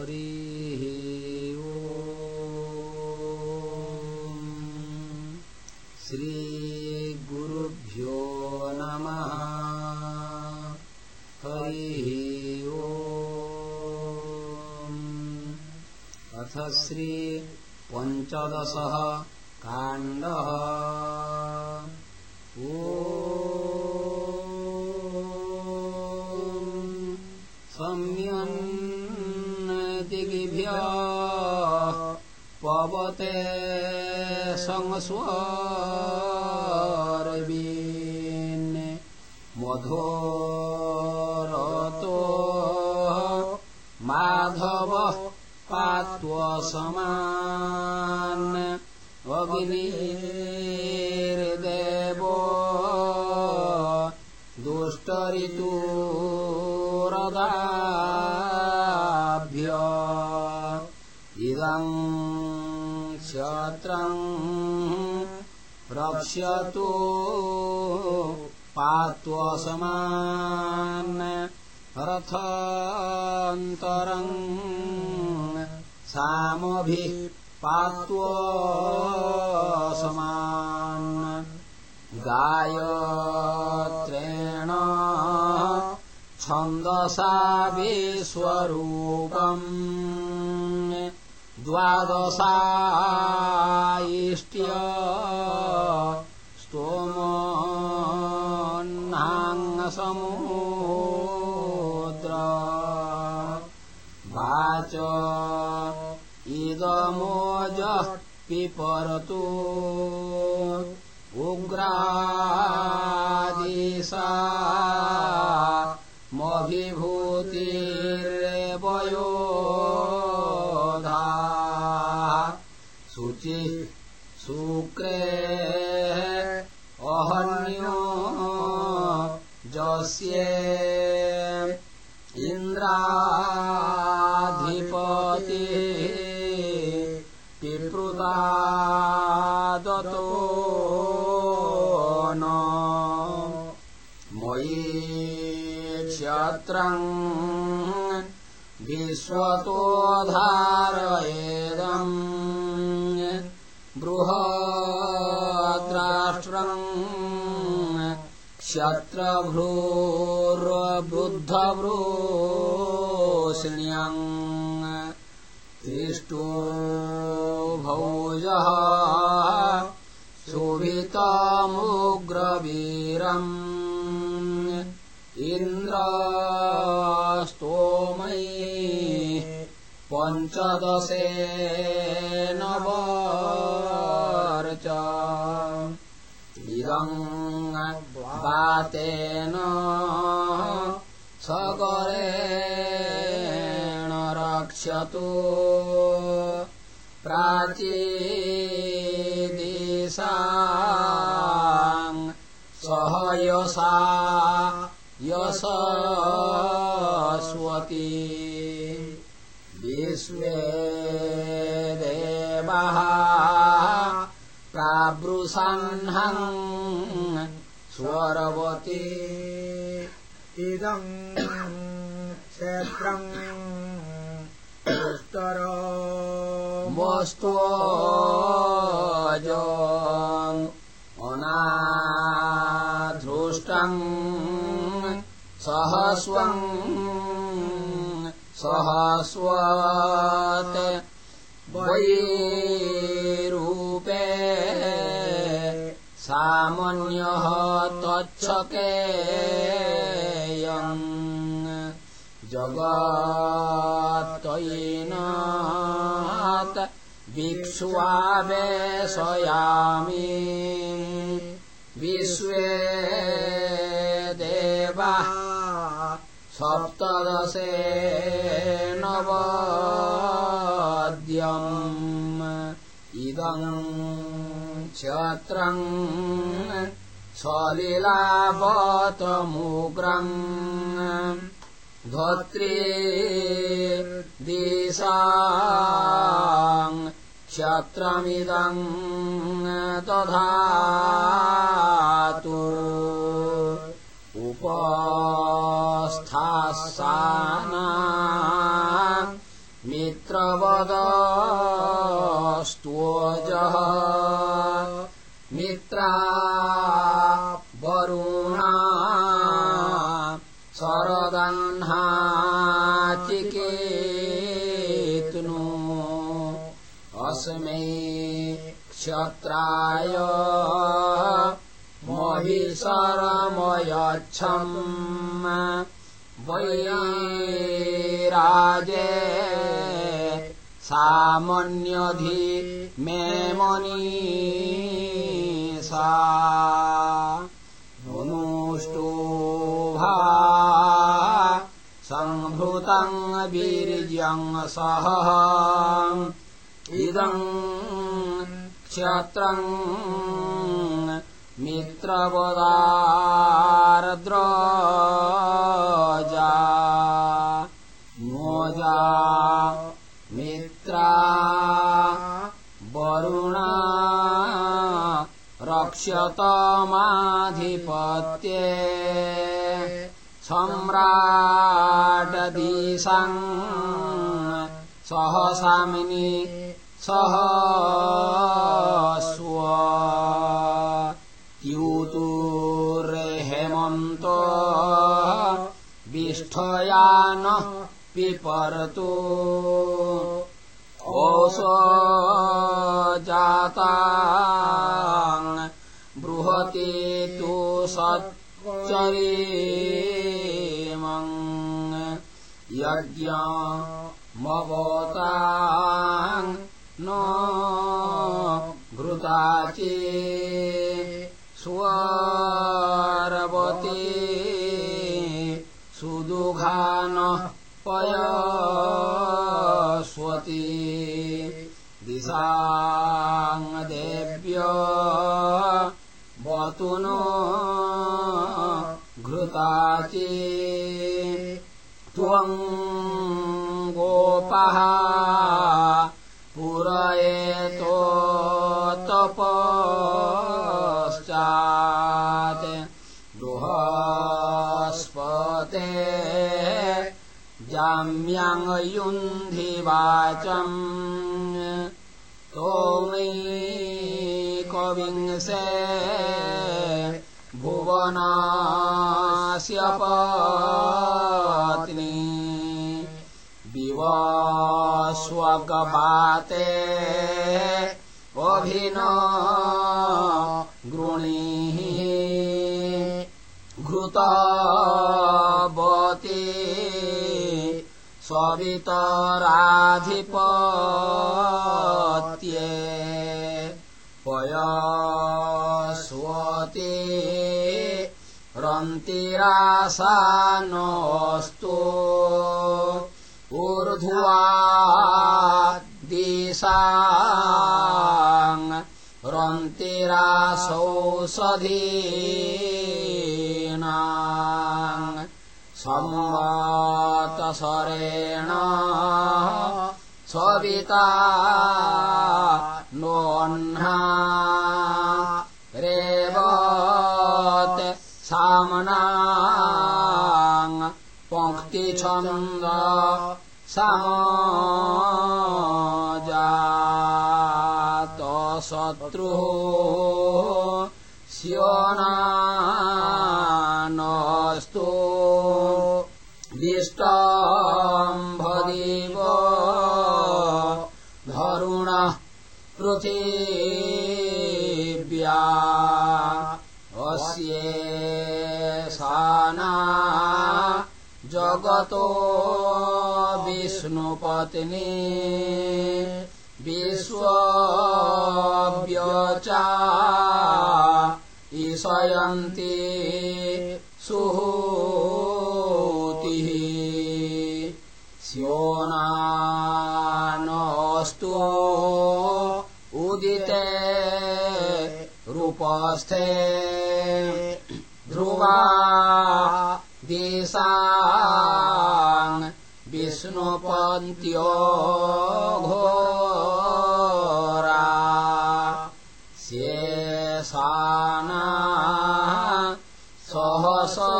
हरिः श्रीगुरुभ्यो नमः हरिः अथ श्रीपञ्चदशः काण्डः पवते संस्वारवीन् मधोरतो माधवः पात्वसमान् अग्निर्देवो दुष्टरितुरदाभ्य रक्ष्यतु पात्वसमान् रथन्तरम् सामभिः पात्वसमान् गायत्रेण छन्दसा विश्वरूपम् द्वादशा इष्ट्य स्तोमोन्नाङ्गसमुद्र। वाच इदमोजः पिपरतु उग्रादिशा मभिभूतिर्वयो शुचिः शुक्रे अहन्यो जस्ये इन्द्राधिपति पिपृता दतो न मयि क्षत्रम् विश्वतोधारयेदम् बृहद्राष्ट्रम् क्षत्रभ्रूर्बुद्धभ्रूष्ण्यम् तिष्ठो भौजः शोभितामुग्रवीरम् इन्द्रस्तोमयि पञ्चदशे नवर्च इदम् वातेन सगरेण रक्षतु। प्राचीदिशा सहयसा यशस्वती। विश्वे देवः प्रावृषह्नम् स्वरवती। इदम् क्षेत्रम् दुष्टर अनाधृष्टम् सहस्वम् सहस्वत्। वैरूपे सामान्यः तच्छकेयम् जगत्तयिनात् भिक्ष्वावेशयामि विश्वे देवः सप्तदशे नवद्यम् इदम् क्षत्रम् सलिलावतमुग्रम् धोत्री दिशा क्षत्रमिदम् दधातु उपस्थासाना मित्रवदस्त्वजः शरदह्नाचिकेतनो अस्मै क्षत्राय महिषरमयच्छम् वैराजे सामन्यधि मे मनीषा नुष्टोभा सम्भृतम् वीर्यम् सह इदम् क्षत्रम् मित्रवदारद्रजा। नोजा मित्रा वरुणा रक्षतमाधिपत्ये सम्राटदिशाम् सहसामिनी सह स्व त्यूतुर्हेमन्त विष्ठया नः पिपरतु। ओषो जाता बृहति तु सच्चरीमम् यज्ञमवता न घृताचे स्वरवती सुदुघानः पयस्वती दिशाङ्गदेव्य वतु नो घृताचे गोपः पुरयेतो तपश्चात् बृहस्पते जाम्याङ्युन्धिवाचम् तोमैकविंसे भुवनास्य पत्नी विवस्वगपाते अभिन गृणीः। घृतवती स्ववितराधिपत्ये पयस्वती रन्तिरासा नोऽस्तु ऊर्ध्वा दिशाङ् रन्तिरासौषधीना संवातसरेण सविता नोह्ना शत्रुः स्योनानस्तु दिष्टाम्भदेव धरुणः पृथिव्या। अस्ये साना जगतो विष्णुपत्नी विश्वव्यचा ईशयन्ति सुहूतिः स्योनानस्तु उदिते रूपस्थे ध्रुवा देशान् विष्णुपन्त्यो घोरा शेषाना सहसयामनोता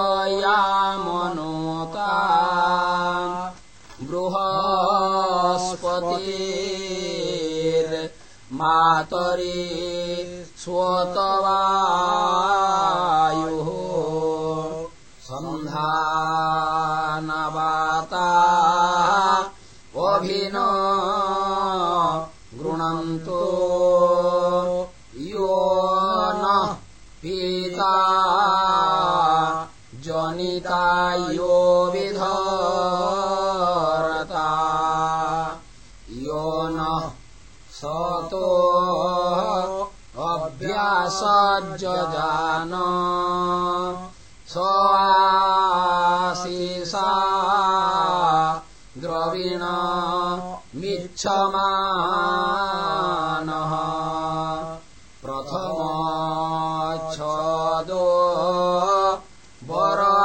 मातरी स्वतवायुः सन्धानवाता अभिन गृणन्तो। यो न पीता जनिता यो विधरता। यो नः सतो अभ्यासज्जजान स आशिषा द्रविण मिच्छमानः प्रथमच्छदो वरा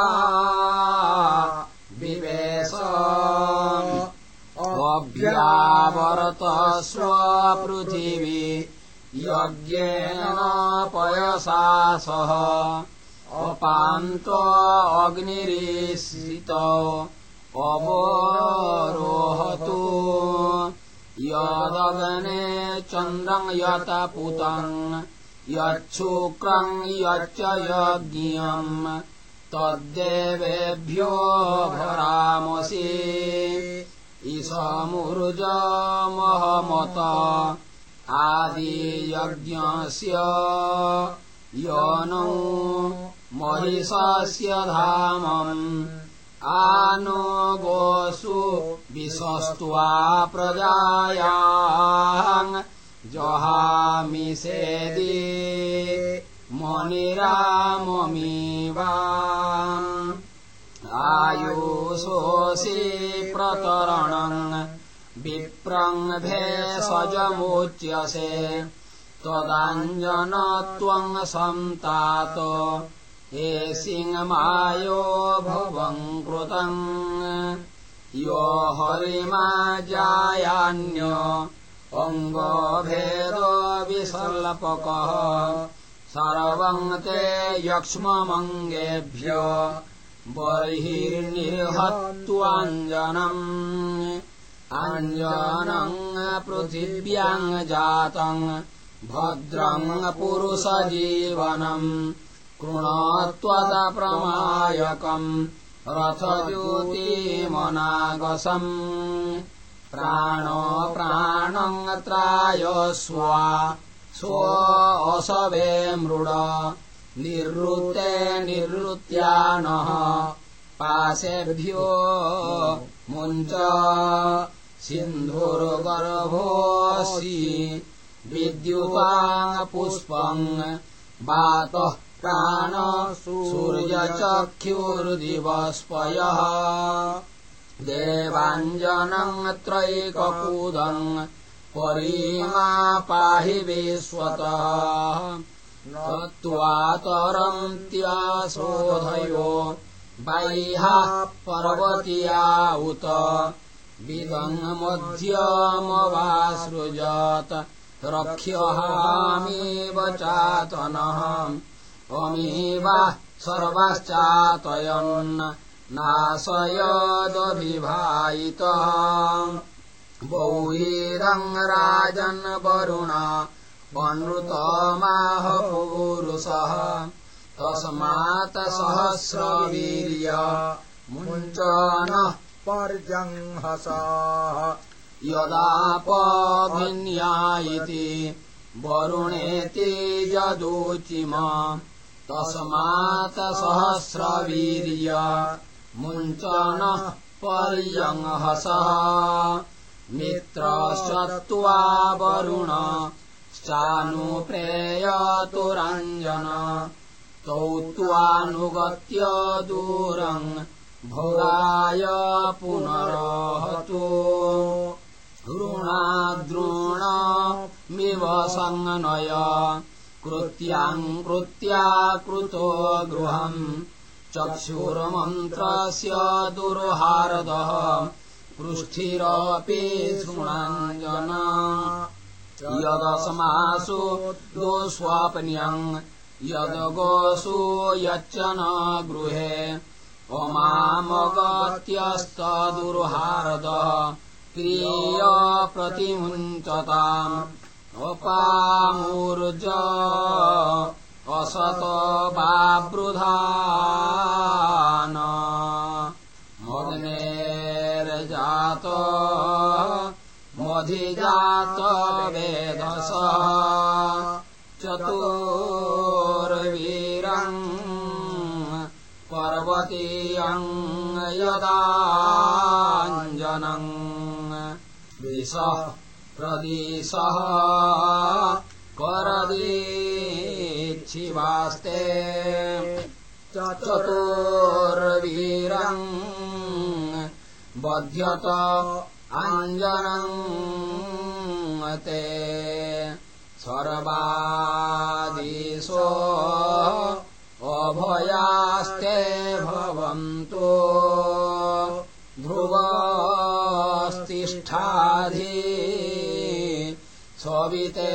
विवेश अभ्यावर्त स्वपृथिवी यज्ञेन पयसा सह अपान्त अग्निरीश्रित अवरोहतु यदगने चन्द्रम् यत पुतम् यच्छुक्रम् यच्च यज्ञम् तद्देवेभ्यो भरामसि। ईशमुर्जमहमत। आदियज्ञस्य यनौ महिषस्य धामम्। आनो गोसु विशस्त्वा प्रजायाम् जहामिषेदि मनिराममीवा आयुषोऽसि प्रतरणम् विप्रम् भेषजमुच्यसे त्वदाञ्जनत्वम् सन्तात एसिंमायो भुवम् कृतम्। यो हरिमा जायान्य अङ्गभेदविसल्पकः सर्वम् ते यक्ष्ममङ्गेभ्य बर्हिर्निर्हत्वाञ्जनम् अञ्जनम् पृथिव्याम् जातम् भद्रम् पुरुषजीवनम् कृणत्वदप्रमायकम् रथज्योतिमनागसम्। प्राणो प्राणम् त्रायस्वा स्वसवे मृड निवृत्ते निवृत्त्यानः पाशेभ्यो मुञ्च। सिन्धुर्गर्भोऽसि विद्युताङ्गपुष्पम् वातः प्राण सूर्यचक्षुर्दिवस्पयः। देवाञ्जनम् त्रैकपूदम् परीमा पाहि विश्वतः। त्वातरन्त्याशोधयो बाह्याः पर्वतीया उत। विदङ्मध्यमवासृजत रक्ष्यहामेव चातनः अमेवा सर्वाश्चातयन् नाशयदभिभायितः। बौहीरम् राजन् वरुणा वनृतमाह पूरुषः। तस्मात् सहस्रवीर्य मुञ्चनः पर्जङ्हसाः। यदापभिन्या इति वरुणेति यदोचिम तस्मात् सहस्रवीर्य मुञ्चनः पर्यङ्हसः। मित्रश्चत्वा वरुण श्चानुप्रेयतुरञ्जन तौ त्वानुगत्य दूरम् भोगाय पुनरहतु। ऋणाद्रोणमिव सङ्नय कृत्याम् कृत्या कृतो गृहम्। चक्षुर्मन्त्रस्य दुर्हारदः। पृष्ठिरपि शृणाञ्जन यदस्मासु दोस्वापन्यम् यदगोसु यच्च न गृहे। अमामगत्यस्तदुर्हारदः क्रिय प्रतिमुञ्चताम् अपामूर्ज असत वावृधान मग्नेर्जात मधिजात वेदस चतुर्वीरम् पर्वतीयम् यदाञ्जनम्। विषः प्रदिशः करदीच्छिवास्ते चतुर्वीरम् बध्यत अञ्जनम् ते सर्वादिशो अभयास्ते भवन्तु ध्रुवस्तिष्ठाधि सविते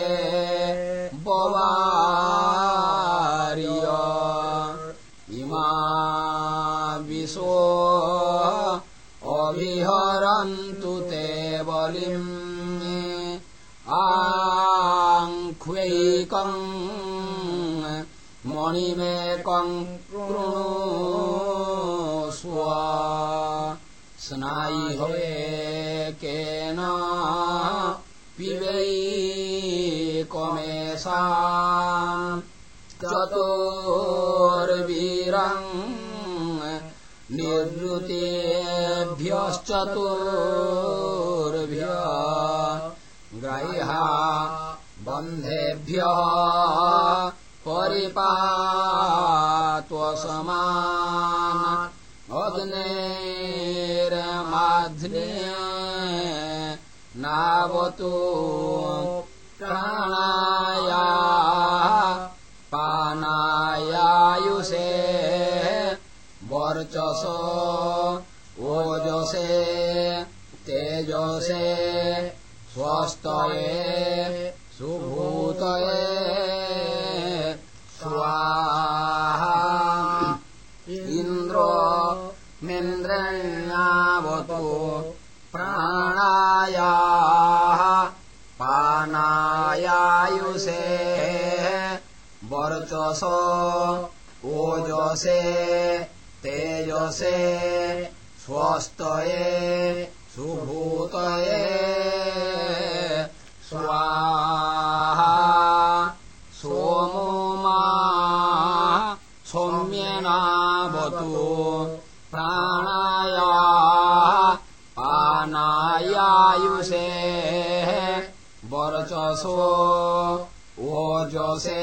बवार्य। इमा विशो अभिहरन्तु ते बलिम्। आङ्ख्वैकम् मणिमेकम् कृणुस्व स्नायुहेकेन पिबैकमेषा चतुर्वीरम् निर्वृतेभ्यश्चतुर्भ्य ग्रह्या बन्धेभ्यः परिपात्वसमान् अग्नेरमाध्न्य नावतु प्राणाया पानायायुषे वर्चस ओजसे तेजसे स्वस्तये सुभूतये। स्वाहा इन्द्रो मेन्द्रण्यावतु प्राणाया पानायायुषे वर्चस ओजसे तेजसे स्वस्तये सुभूतये स्वाहा सोमो मा सौम्यनावतु वर्चसो ओजसे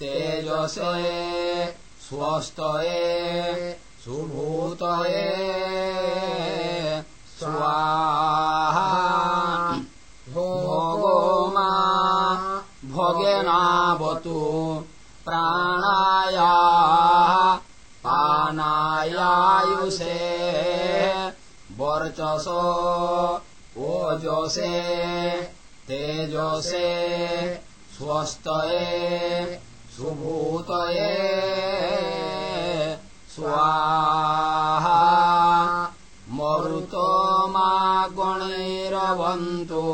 तेजसे स्वस्तये सुभूतये। स्वाहा भोगो मा भोगेनावतु प्राणाया पानायायुषे। वर्चस ओजसे तेजसे स्वस्तये सुभूतये स्वाहा। मरुतो मा गणैरवन्तु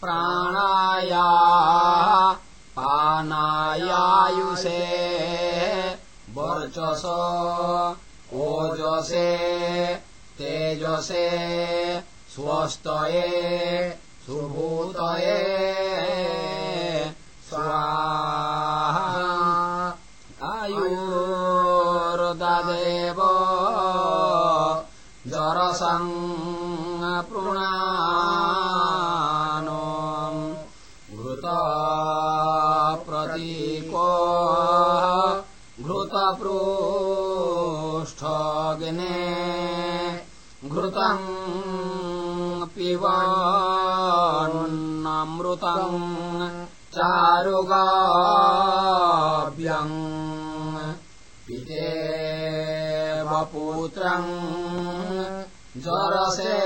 प्राणाया पानायायुषे वर्चस ओजसे तेजसे स्वस्तये सुभूतये। स्वाहा। आयुर्ददेव। जरसङ्पृणानो घृतप्रतीको। घृतपृष्ठग्ने। घृतम् पिबन्नमृतम् चारुगाभ्यम् पितेव पुत्रम् जरसे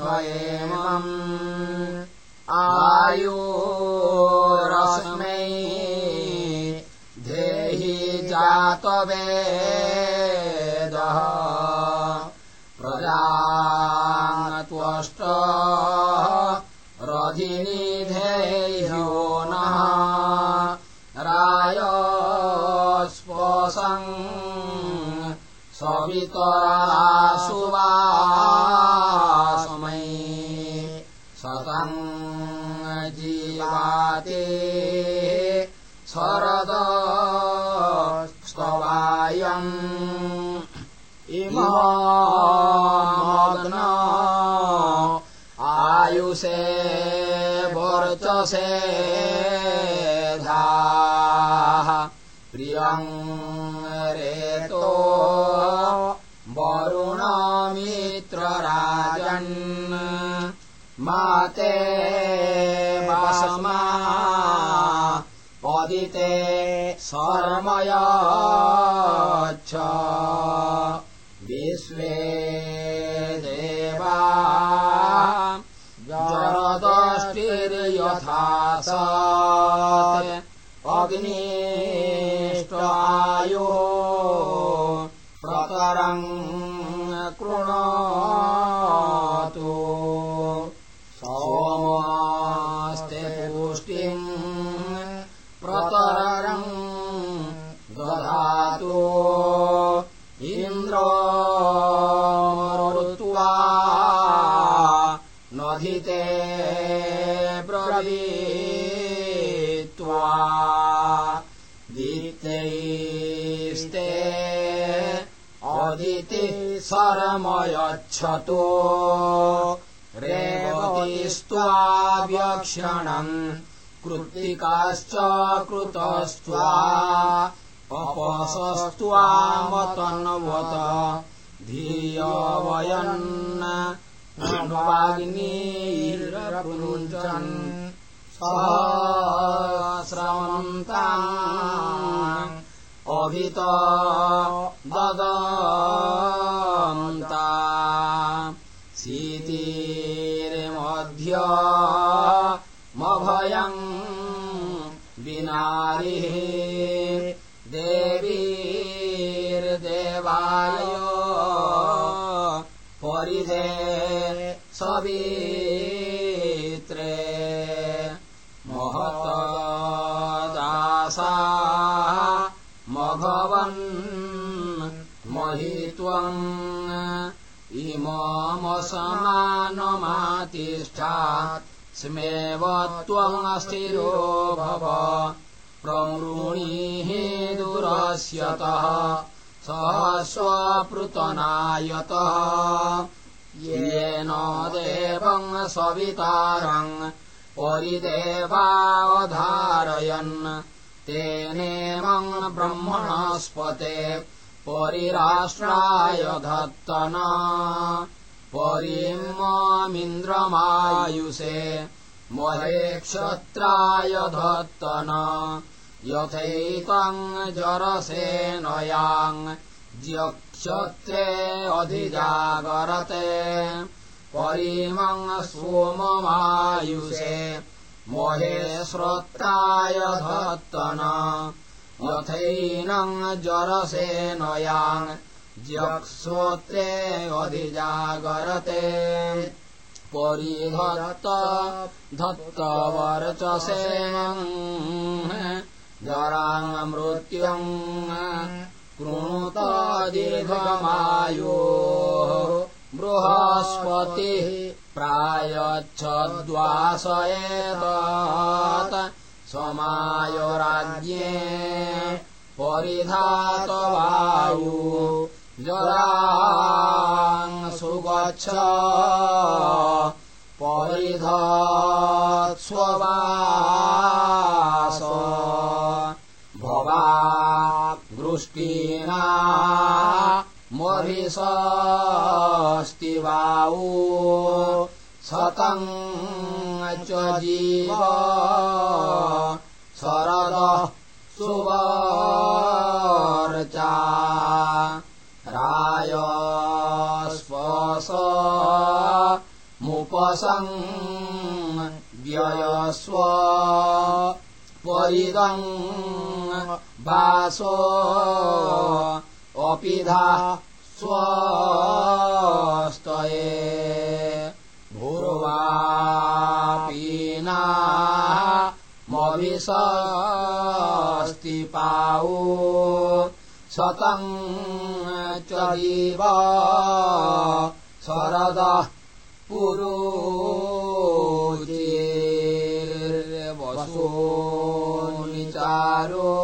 नयेमम् आयोरस्मै धेहि जातवेदः प्रजा नष्ट रधिनिधेयो नः राय स्पसम् सवितरासुवा समय सतम् जीवाते शरद आयुषे वर्चसे धाः। प्रियम् रेतो वरुणमित्रराजन्। माते वासमा पदिते शर्मयाच्छ विश्वे स अग्निष्टायो प्रतरम् कृणोतु दीप्तैस्ते अदिति शरमयच्छतो रेवतिस्त्वाव्यक्षणम् कृत्तिकाश्च कृतस्त्वा अपसस्त्वामतन्वत धियवयन् वाग्नीरपुञ्चन् सहस्रवन्ता अभित ददन्ता शीतिर्मध्य मभयम् देवीर्देवाय परिधे सवित्रे मघवन् महित्वम्। इममसमानमातिष्ठात् स्मेव त्वमस्थिरो भव। प्रमृणीः दुरस्यतः। सहस्वपृतनायतः। येन देवम् सवितारम् परिदेवावधारयन् तेनेमम् ब्रह्मणस्पते परिराष्ट्राय धत्तन परिममिन्द्रमायुषे महे क्षत्राय धत्तन ज्यक्षत्रे अधिजागरते परिमम् सोममायुषे महे श्रोत्राय धत्तन यथैनम् जरसेनयाम् ज्यक्श्रोत्रे अधिजागरते। परिधत्त धत्तवर्चसेन जरामृत्युम् कृणुत दीर्घमायो। बृहस्पतिः प्रायच्छद्वासयेत समायो राज्ञे परिधात वायु जरान् सुगच्छ परिधत्स्ववास भवा वृष्टिना महिषस्ति वाऊ शतम् च जीव शरदः सुवर्चा रायस्वस मुपसम् व्ययस्व परिदम् वासो। अपिधा स्वस्तये पीना मविषस्ति पावो शतम् च जीव शरदः पुरो वसो निचारो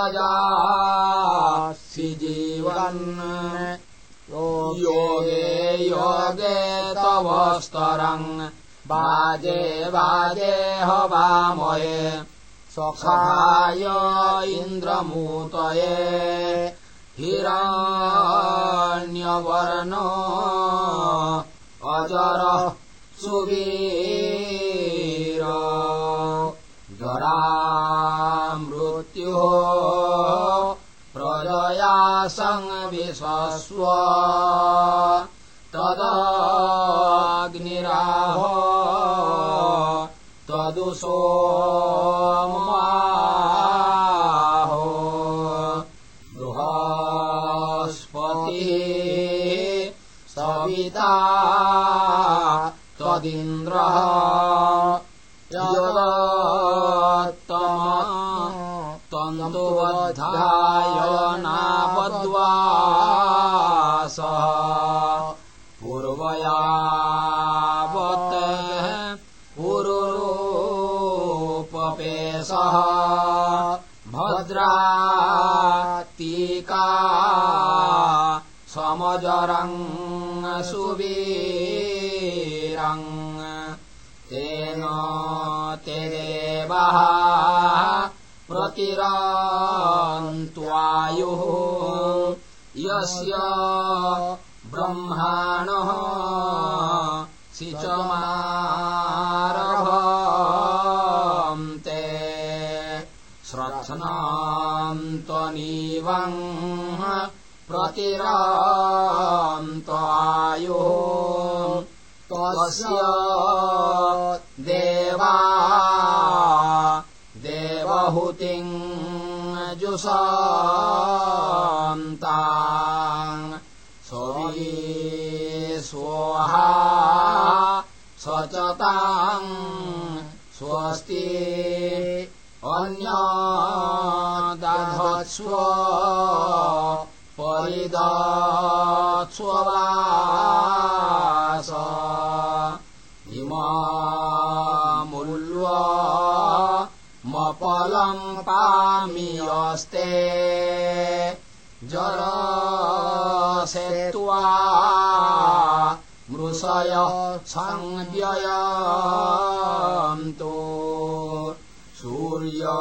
विभजासि जीवन् योगे योगे तव स्तरम् वाजे वाजे हवामये सखाय इन्द्रमूतये। हिरण्यवर्ण अजर सुवीर। जरा मृत्युः। प्रजया संविशस्व तदग्निराह। तदुसो त्वदिन्द्रः त्वन्दुवध्याय नापद्वास पूर्वयावत् पुरुरूपपेशः। भद्रातीका समजरम् सुवीरम् तेन ते देवः प्रतिरान्त्वायुः यस्य ब्रह्माणः सिचमारभन्ते श्रत्स्नान्त्वनीवम् प्रतिरान्त्वायुः त्वस्य देवा देवहूतिम् जुषन्ता स्ववी स्वाहा स्वचताम् स्वस्ति। अन्यदधत्स्व परिदत्स्ववास। इमामुल्वा मपलम् पामियस्ते जरसेत्वा मृषय संव्ययन्तो सूर्यभगस्ते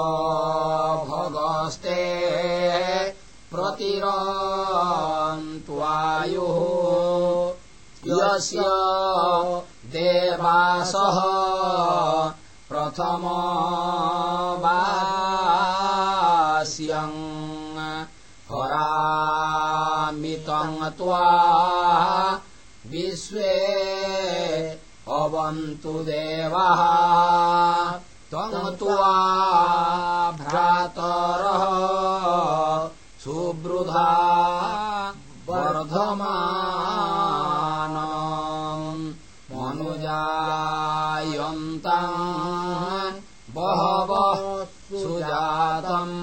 प्रतिरान्त्वायुः यस्य देवासः प्रथमवास्यम् परामितम् त्वा विश्वे अवन्तु देवः। त्वम् त्वा भ्रातरः सुवृधा वर्धमान मनुजायन्तम् बहवः सुजातम्।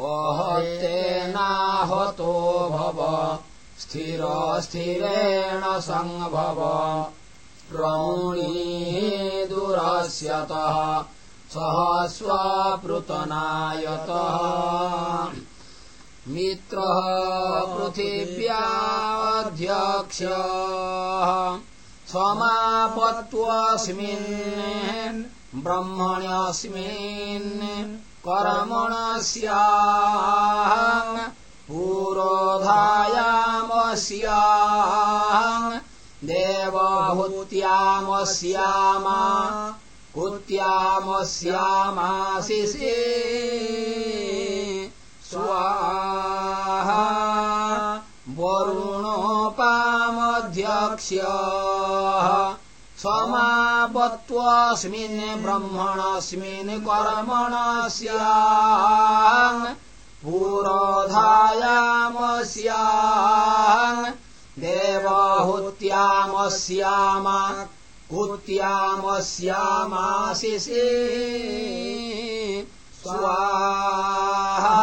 ओहतेनाहतो भव स्थिरस्थिरेण सङ्भव प्रौणी दुरस्यतः सह स्वापृतनायतः मित्रः पृथिव्याध्यक्ष समापत्वस्मिन् ब्रह्मण्यस्मिन् कर्मणस्याम् पुरोधायामस्या देवहूत्यामस्यामा कुत्यामस्यामाशिषे स्वाहा वरुणोपामध्यक्ष। समापत्वस्मिन् ब्रह्मणस्मिन् कर्मणस्या पुरोधायामस्या देवहूत्यामस्याम हुत्यामस्यामाशिषे स्वाहा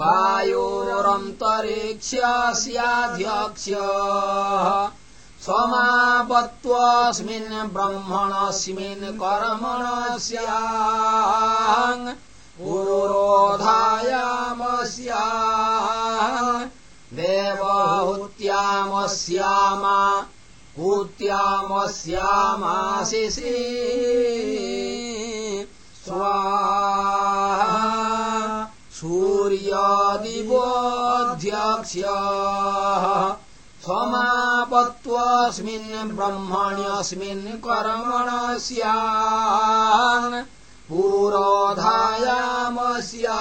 वायोरन्तरिक्षस्याध्यक्ष समापत्वस्मिन् ब्रह्मणस्मिन् कर्मणस्या पुरोधायामस्या देवहूत्यामस्याम हूत्यामस्यामाशिषे। स्वाहा सूर्यादिवोऽध्यक्ष समापत्वस्मिन् ब्रह्मण्यस्मिन् कर्मणस्या। पुरोधायामस्या।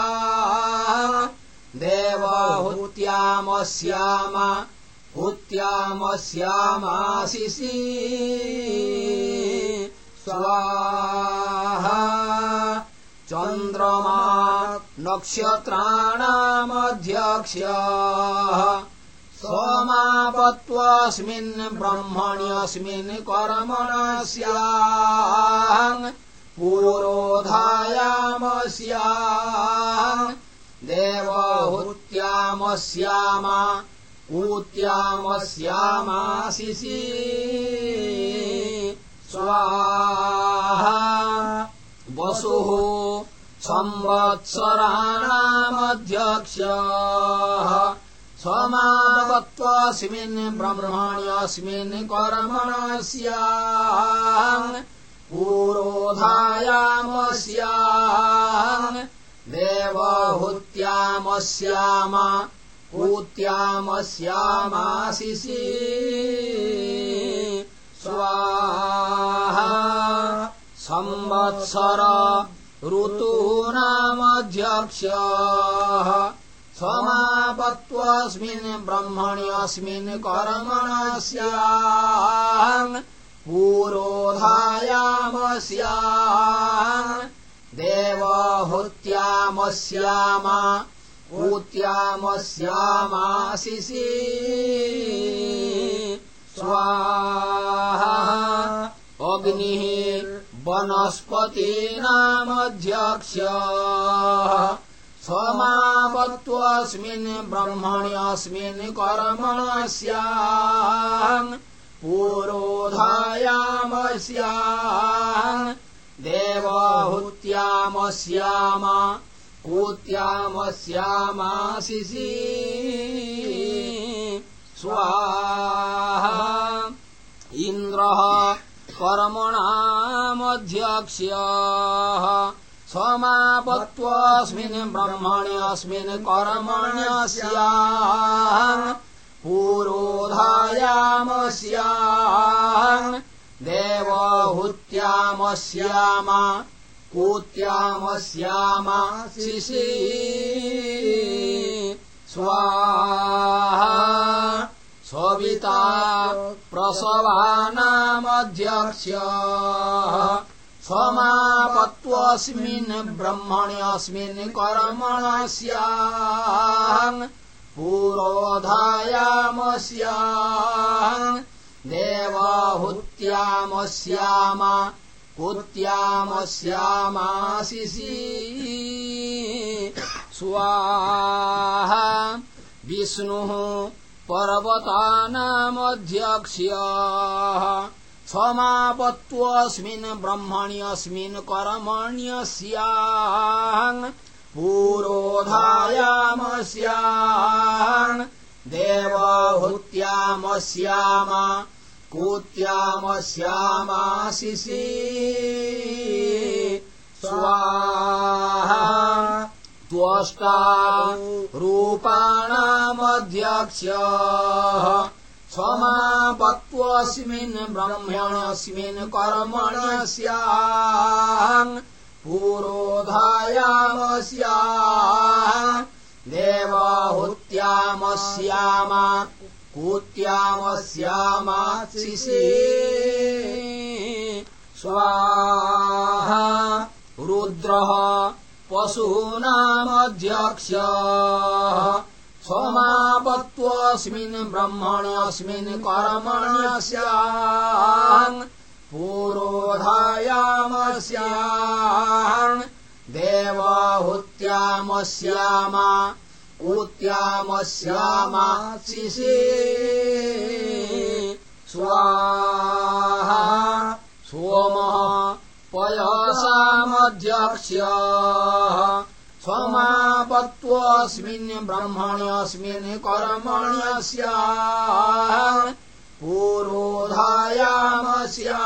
देवहूत्यामस्याम हूत्यामस्यामाशिषि। स्वाहा चन्द्रमा नक्षत्राणामध्यक्ष। सोमापत्वस्मिन् ब्रह्मण्यस्मिन् कर्मणस्या। पुरोधायामस्या। देवहूत्यामस्याम ऊत्यामस्यामाशिषि स्वाहा वसुः संवत्सराणामध्यक्ष। समापत्वस्मिन् ब्रह्मण्यस्मिन् कर्मणस्या पुरोधायामस्या देवहूत्यामस्याम हूत्यामस्यामाशिषि स्वाहा संवत्सर ऋतूनामध्यक्ष। समापत्वस्मिन् ब्रह्मण्यस्मिन् कर्मणस्या पुरोधायामस्या देवहूत्यामस्याम हूत्यामस्यामाशिषि स्वाहा। अग्निः वनस्पतीनामध्यक्ष समापत्वस्मिन् ब्रह्मण्यस्मिन् कर्मणस्या पुरोधायामस्या देवहूत्यामस्याम हूत्यामस्यामाशिषि स्वाहा। इन्द्रः कर्मणामध्यक्ष समापत्वस्मिन् ब्रह्मण्यस्मिन् कर्मण्यस्या। पुरोधायामस्या। देवहूत्यामस्याम। हूत्यामस्यामाशिषि स्वाहा सविता प्रसवानामध्यक्ष समापत्वस्मिन् ब्रह्मण्यस्मिन् कर्मणस्या। पुरोधायामस्या। देवहूत्यामस्याम हूत्यामस्यामाशिषि स्वाहा विष्णुः पर्वतानामध्यक्ष समापत्वस्मिन् ब्रह्मण्यस्मिन् कर्मण्यस्या पुरोधायामस्या देवहूत्यामस्याम। कूत्यामस्यामाशिषि। स्वाहा त्वष्टा रूपाणामध्यक्ष समापत्वस्मिन् ब्रह्मणस्मिन् कर्मणस्या। पुरोधायामस्या। देवहूत्यामस्याम कूत्यामस्यामाशिषि स्वाहा रुद्रः पशूनामध्यक्ष समापत् समापत्वस्मिन् ब्रह्मण्यस्मिन् कर्मण्यस्याम् पुरोधायामस्याम् देवाहुत्यामस्यामा। ऊत्यामस्यामा शिशे। स्वाहा। सोमः पयसामध्यक्ष्य समापत्वस्मिन् ब्रह्मण्यस्मिन् कर्मण्यस्या। पुरोधायामस्या।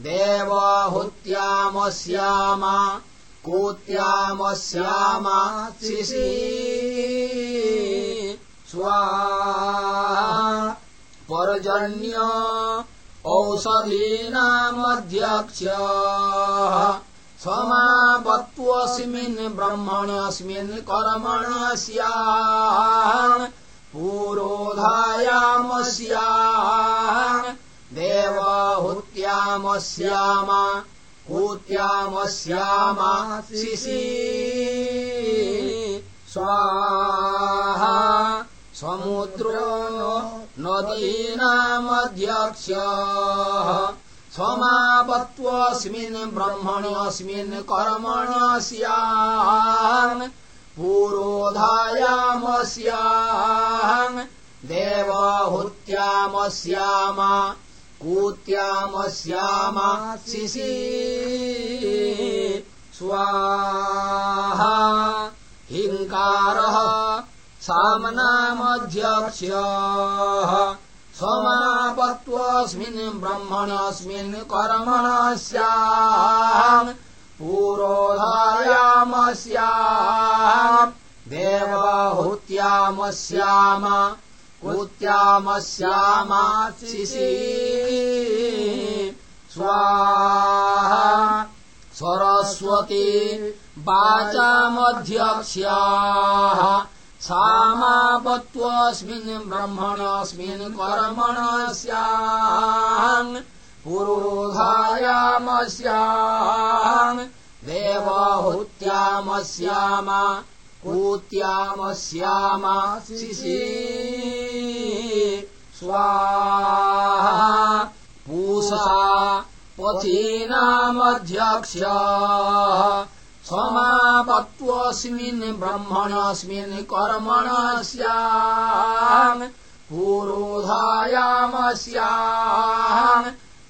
देवाहुत्यामस्यामा कोत्यामस्यामा शिशि। स्वाहा। पर्जन्य औषधीनामध्यक्ष। समापत्वस्मिन् ब्रह्मण्यस्मिन् कर्मणस्या पुरोधायामस्या देवाहुत्यामस्यामा। हूत्यामस्यामा शिशि। स्वाहा समुद्रो नदीनामध्यक्ष। समापत्वस्मिन् ब्रह्मण्यस्मिन् कर्मण्यस्या पुरोधायामस्या देवाहुत्यामस्यामा कूत्यामस्यामा शिशि स्वाहा। हिङ्कारः साम्नामध्यक्ष समापत्वस्मिन् ब्रह्मणस्मिन् कर्मणस्या। पुरोधायामस्या देवाहुत्यामस्यामा कूत्यामस्यामा शिशि। स्वाहा। सरस्वती वाचामध्यक्ष्याः सामापत्वस्मिन् ब्रह्मणस्मिन् कर्मणस्याम् पुरोधायामस्याम् देवाहुत्यामस्यामा कूत्यामस्यामा शिशि स्वाहा पूषा पथीनामध्यक्ष समापत्वस्मिन् ब्रह्मणस्मिन् कर्मणस्याम् पुरोधायामस्याम्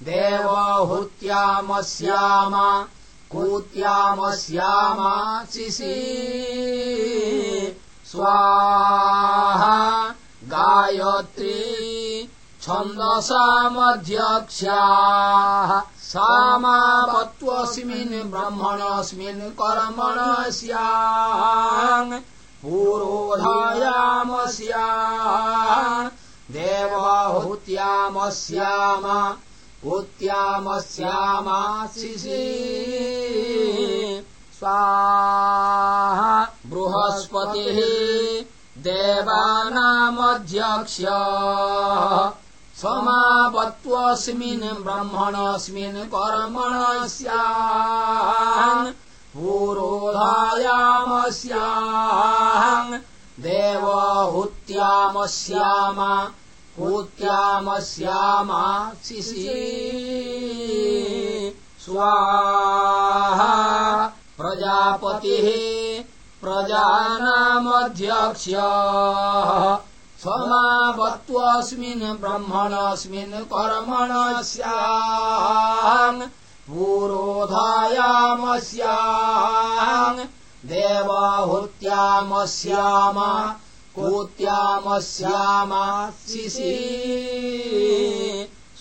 देवाहुत्यामस्यामा कूत्यामस्यामा शिशि स्वाहा गायत्री छन्दसामध्यक्षाः सामापत्वस्मिन् ब्रह्मणस्मिन् कर्मणस्याम् पुरोधायामस्या देवाहुत्यामस्यामा उत्यामस्यामा शिशि स्वाहा बृहस्पतिः देवानामध्यक्ष समापत्वस्मिन् ब्रह्मणस्मिन् कर्मणस्याम् पुरोधायामस्याम् देवाहुत्यामस्यामा कूत्यामस्यामा शिशि स्वाहा प्रजापतिः प्रजानामध्यक्ष समापत्वस्मिन् ब्रह्मणस्मिन् कर्मणस्याम् पुरोधायामस्याम् देवाहुत्यामस्यामा कूत्यामस्यामा शिशि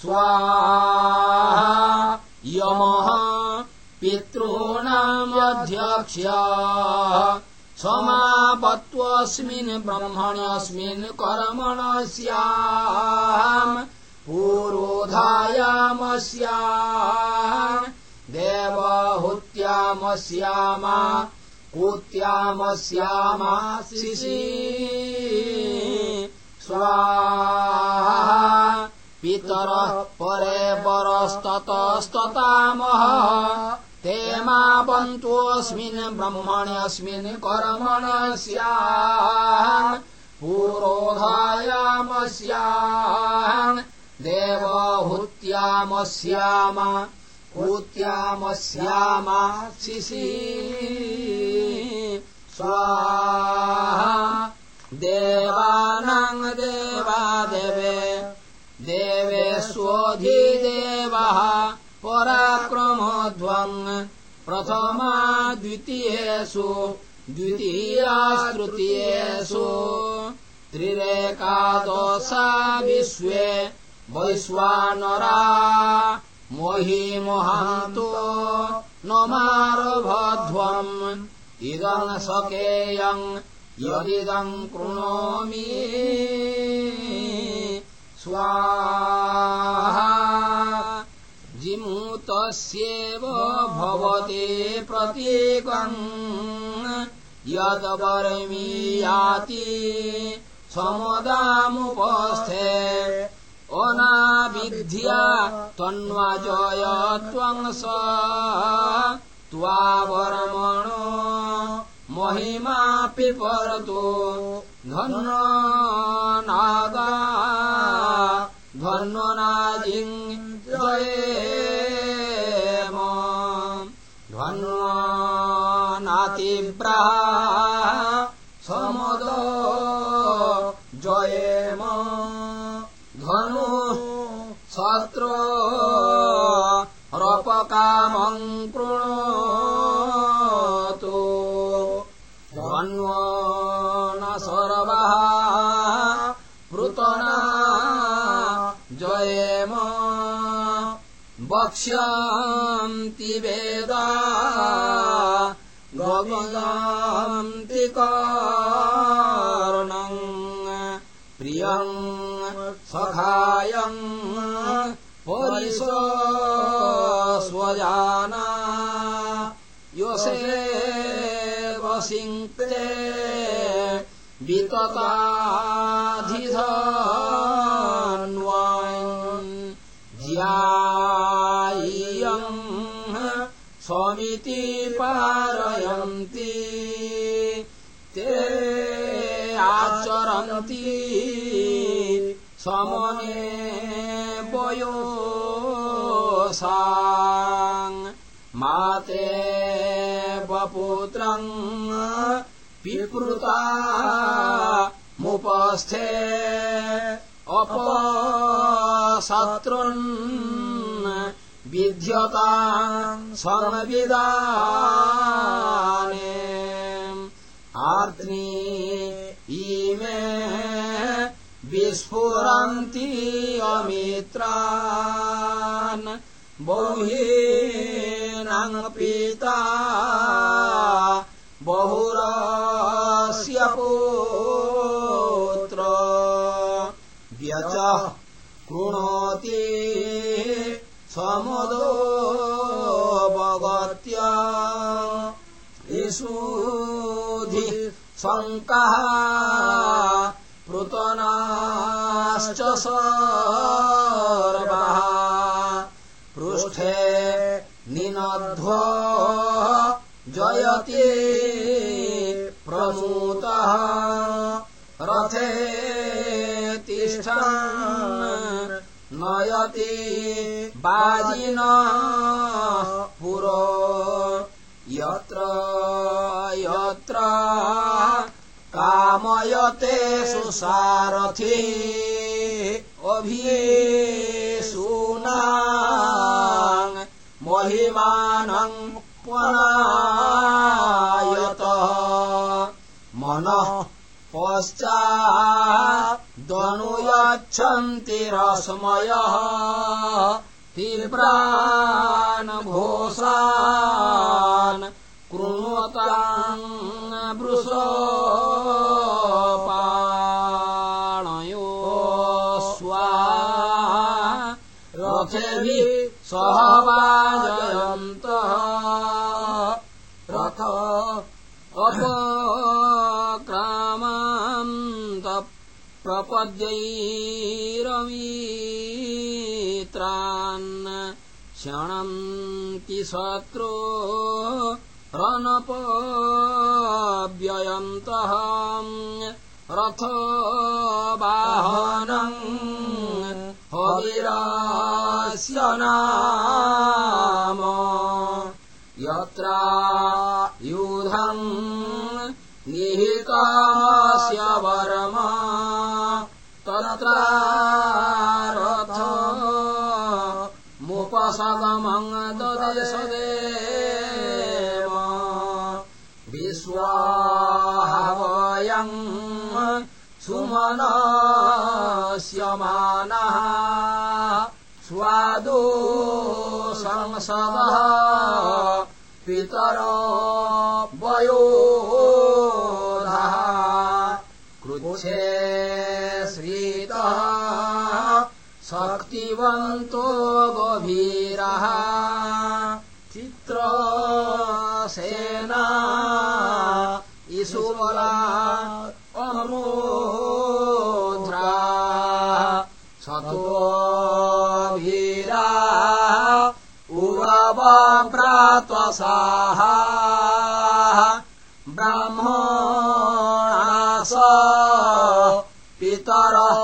स्वाहा यमः पितॄणामध्यक्ष समापत्वस्मिन् ब्रह्मणस्मिन् कर्मणस्याम् पुरोधायामस्याम् देवाहुत्यामस्यामा कूत्यामस्यामा शिशि स्वाहा पितरः परे परस्ततस्ततामः ते मापन्तोऽस्मिन् ब्रह्मण्यस्मिन् कर्मणस्याम् पुरोधायामस्याम् देवहूत्यामस्याम हूत्यामस्यामा शिशि स्वाहा देवानाम् देवादेवे देवेष्वधिदेवः पराक्रमध्वम् प्रथमा द्वितीयेषु द्वितीयास्तृतीयेषु त्रिरेकादशा विश्वे वैश्वानरा मोहिमोहान्तो न मारभध्वम् इदम् सकेयम् यदिदम् कृणोमि। स्वाहा जिमूतस्येव भवते प्रतीकम्। यद्वर्मीयाति समदामुपस्थे। अनाविद्या त्वन्वाजय त्वम् स। त्वावरमणो महिमापि परतो धन्नो नागा धन्नो नाजिञ्जयेम समदो जयेम धनु शत्रो रपकामम् कृणोतु। धन्वो न सर्वः पृतना जयेम। वक्ष्यन्ति वेदा कारणम् प्रियम् सखायम् परिश स्वजाना योषेवसिङ्क्ते वितताधिधन्वान् स्वमिति पारयन्ति। ते आचरन्ति। समने वयोसाङ् माते वपुत्रम् पिपृता मुपस्थे। अपशत्रुन् विद्यता समविदाने आर्त्नी इमे विस्फुरन्ति अमित्रान्। बहुहीनाङ् पिता बहुरस्य पुत्र। व्यच कृणोति समुदो भगत्य ईशूधि शङ्कः पृतनाश्च सर्वः। पृष्ठे निनध्व जयति प्रसूतः। रथे तिष्ठन् नयति बाजिन पुरो। यत्र यत्र कामयते सुसारथि। अभिसूना महिमानम् परायत। मनः पश्चादनुयच्छन्ति रश्मयः तीव्रान् घोषान् कृणोतान् वृषपाणयो स्वा रथेभिः सह वाजयन्तः रथ अपक्रामान्त प्रपद्यैरमित्रान् क्षणन्ति शत्रो रनपव्ययन्तः रथवाहनम् हविरास्य नाम यत्रा युधम् निहितास्य वर्मा तत्र रथ मुपसगमम् ददेशदेव विश्वाहवयम् सुमनस्य मानः स्वादो संसदः पितरो वयोधः कृच्छे श्रीतः शक्तिवन्तो गभीरः। चित्रसेना इसुबला अमोध्रा सतोभीरा उरवप्रात्वसाः ब्राह्मणास पितरः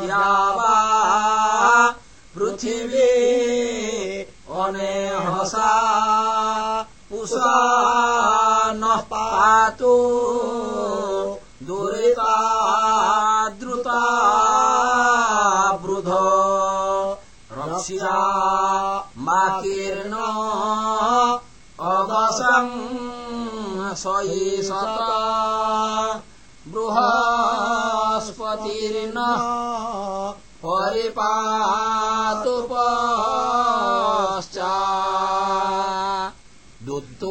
द्यावा पृथिवी अनेहसा पुषा नः पातु रक्ष्या माकीर्ण अवसम् सयीसत बृहस्पतिर्न परिपातु पश्चा दुत्तोत्तरसमा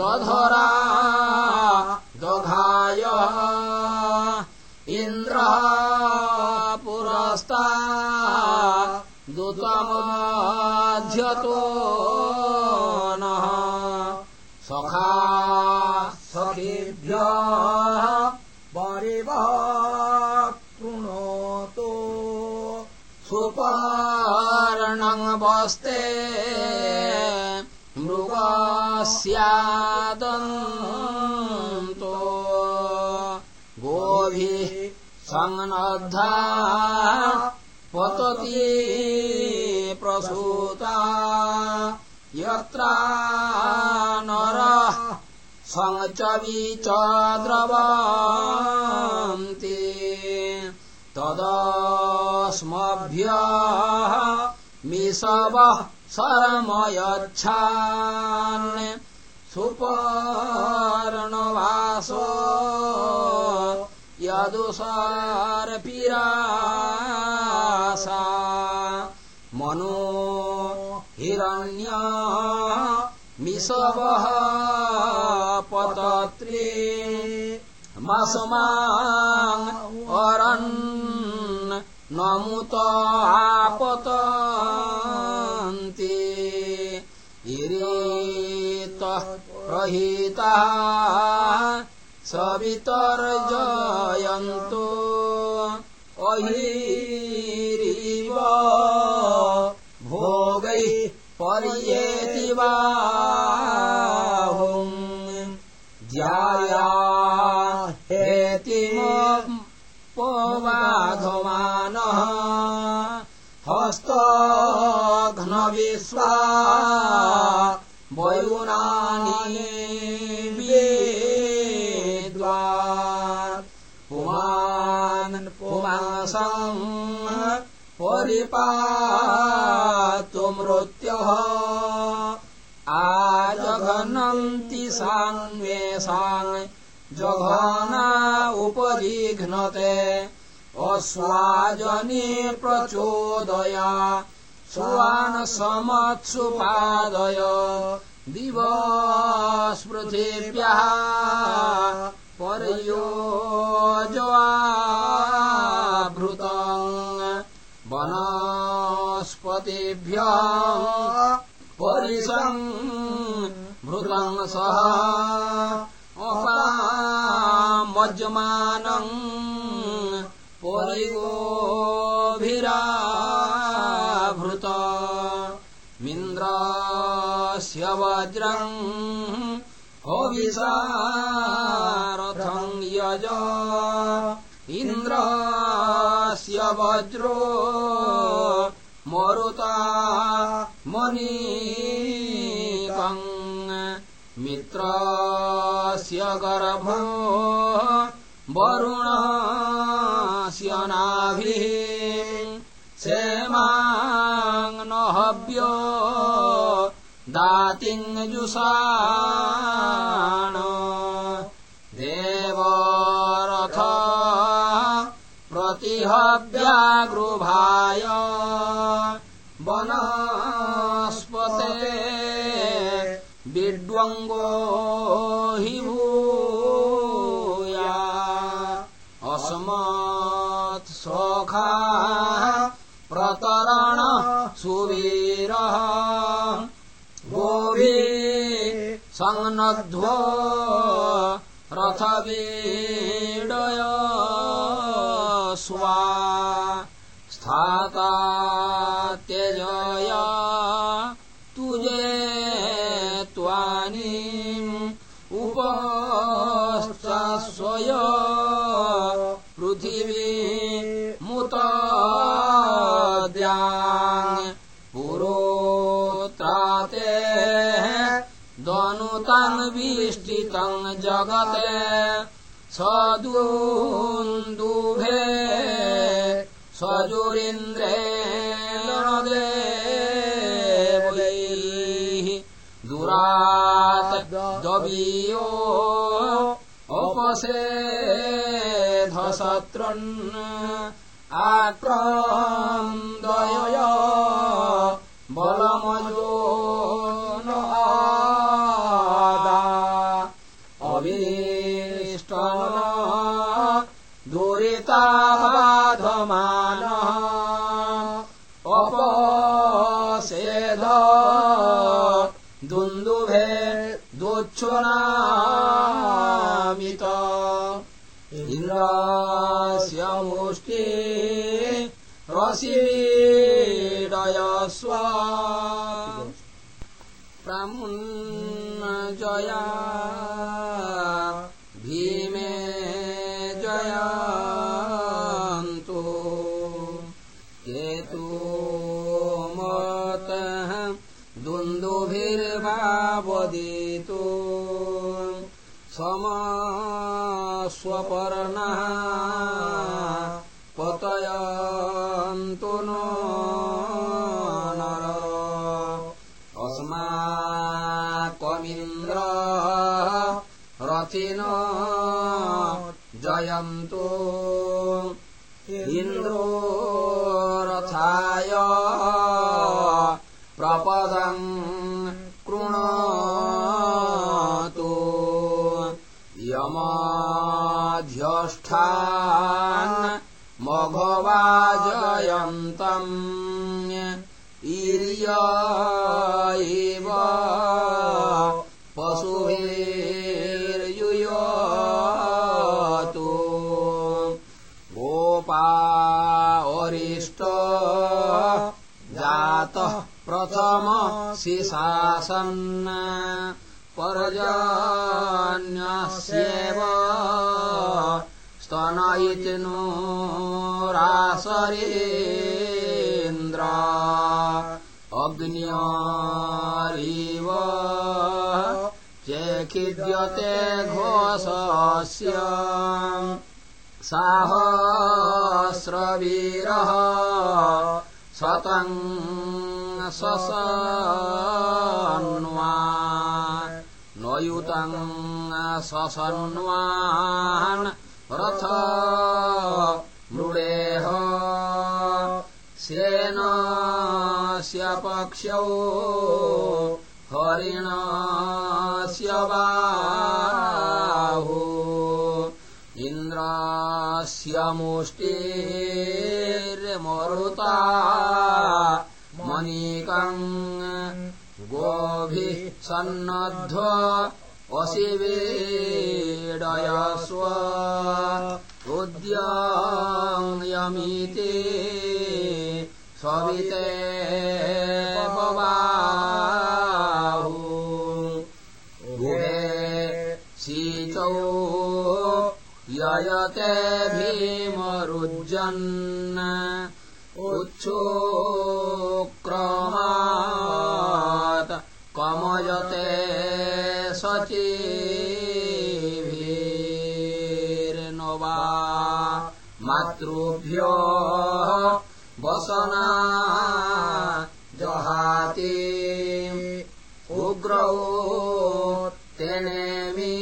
दधरा दघाय इन्द्रः पुरस्ता दुतमध्यतो नः। सखा सखिभ्य परिवः कृणोतु सुपर्णम् वस्ते मृगस्यादन्तो गोभिः सन्नद्धा पतति प्रसूता यत्रा नरः च द्रवन्ति तदस्मभ्यः मिषवः शरमयच्छान् सुपर्णवासो यदुसारपिरासा मनो हिरण्य मिषवः पतत्रे। मसमान् अरन् नमुत आपतन्ति इरेतः प्रहिता सवितर्जयन्तो। अहिरिव भोगैः पर्येति बाहुम् ज्याया हेति पोवाघमानः हस्तघ्नविश्वा वयुनानि परिपातु मृत्युः। आजघनन्ति सान्वेषान् जघना उपजिघ्नते अश्वाजने प्रचोदया स्वान् समत्सुपादय दिवस्पृथिव्यः पर्योजवाभृतम् वनस्पतिभ्यः परिसम् भृतम् सह अपामज्यमानम् परिगोभिराभृत वज्रम् हविषारथम् यज इन्द्रस्य वज्रो मरुता मनीकम् मित्रस्य गर्भो वरुणस्य नाभिः क्षेमाङ् न हव्यो दातिञ्जुषाण प्रतिहव्यागृभाय वनस्पते विड्वङ्गो हि भूया। अस्मत् सखा प्रतरण सुवीरः। गोभि सन्नध्वो रथवीडय दनुतान्विष्टितम् जगते। सदून्दुभे स्वजुरिन्द्रेणदेवैः दुरात् दवीयो अपसेधशत्रुन् आक्रन्दय बलमजो दोच्छुनामित इन्द्रस्य मुष्टि रसीडयस्व समस्वपर्णः पतयन्तु नो नर। अस्माकमिन्द्र रथिन जयन्तु मघवाजयन्तम् ईर्य एव पशुभिर्युयतु। गोपा अरिष्ट जातः प्रथम शिशासन् पर्जन्यस्येव इति नो रासरेन्द्र। अग्न्यारीव चेखिद्यते घोषस्य। साहस्रवीरः शतम् ससन्वा नयुतम् ससन्वान् रथ मृडेह। सेनस्य पक्ष्यौ हरिणस्य बाहु। इन्द्रस्य मुष्टिर्मरुता मणिकम् गोभिः सन्नध्व वशिवेडयस्व उद्यमिते सविते बबाहु शीचौ ययते भीमरुज्जन् उच्छोक्रमात् कमयते शचीभिर्नो वा मातृभ्यो वसना जहाति। उग्रौ तेनेमि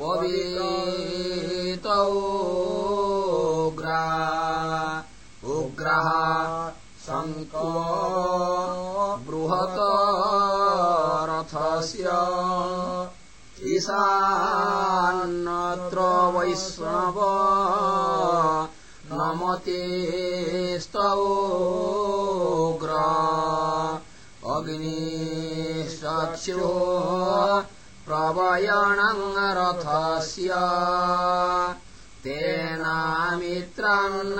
पवीतौ उग्रा। उग्रः शङ्को बृहत ईशान्नत्र वैष्णव। नमतेस्तौग्र अग्निश्चक्षु प्रवयणम् रथस्य। तेनामित्रन्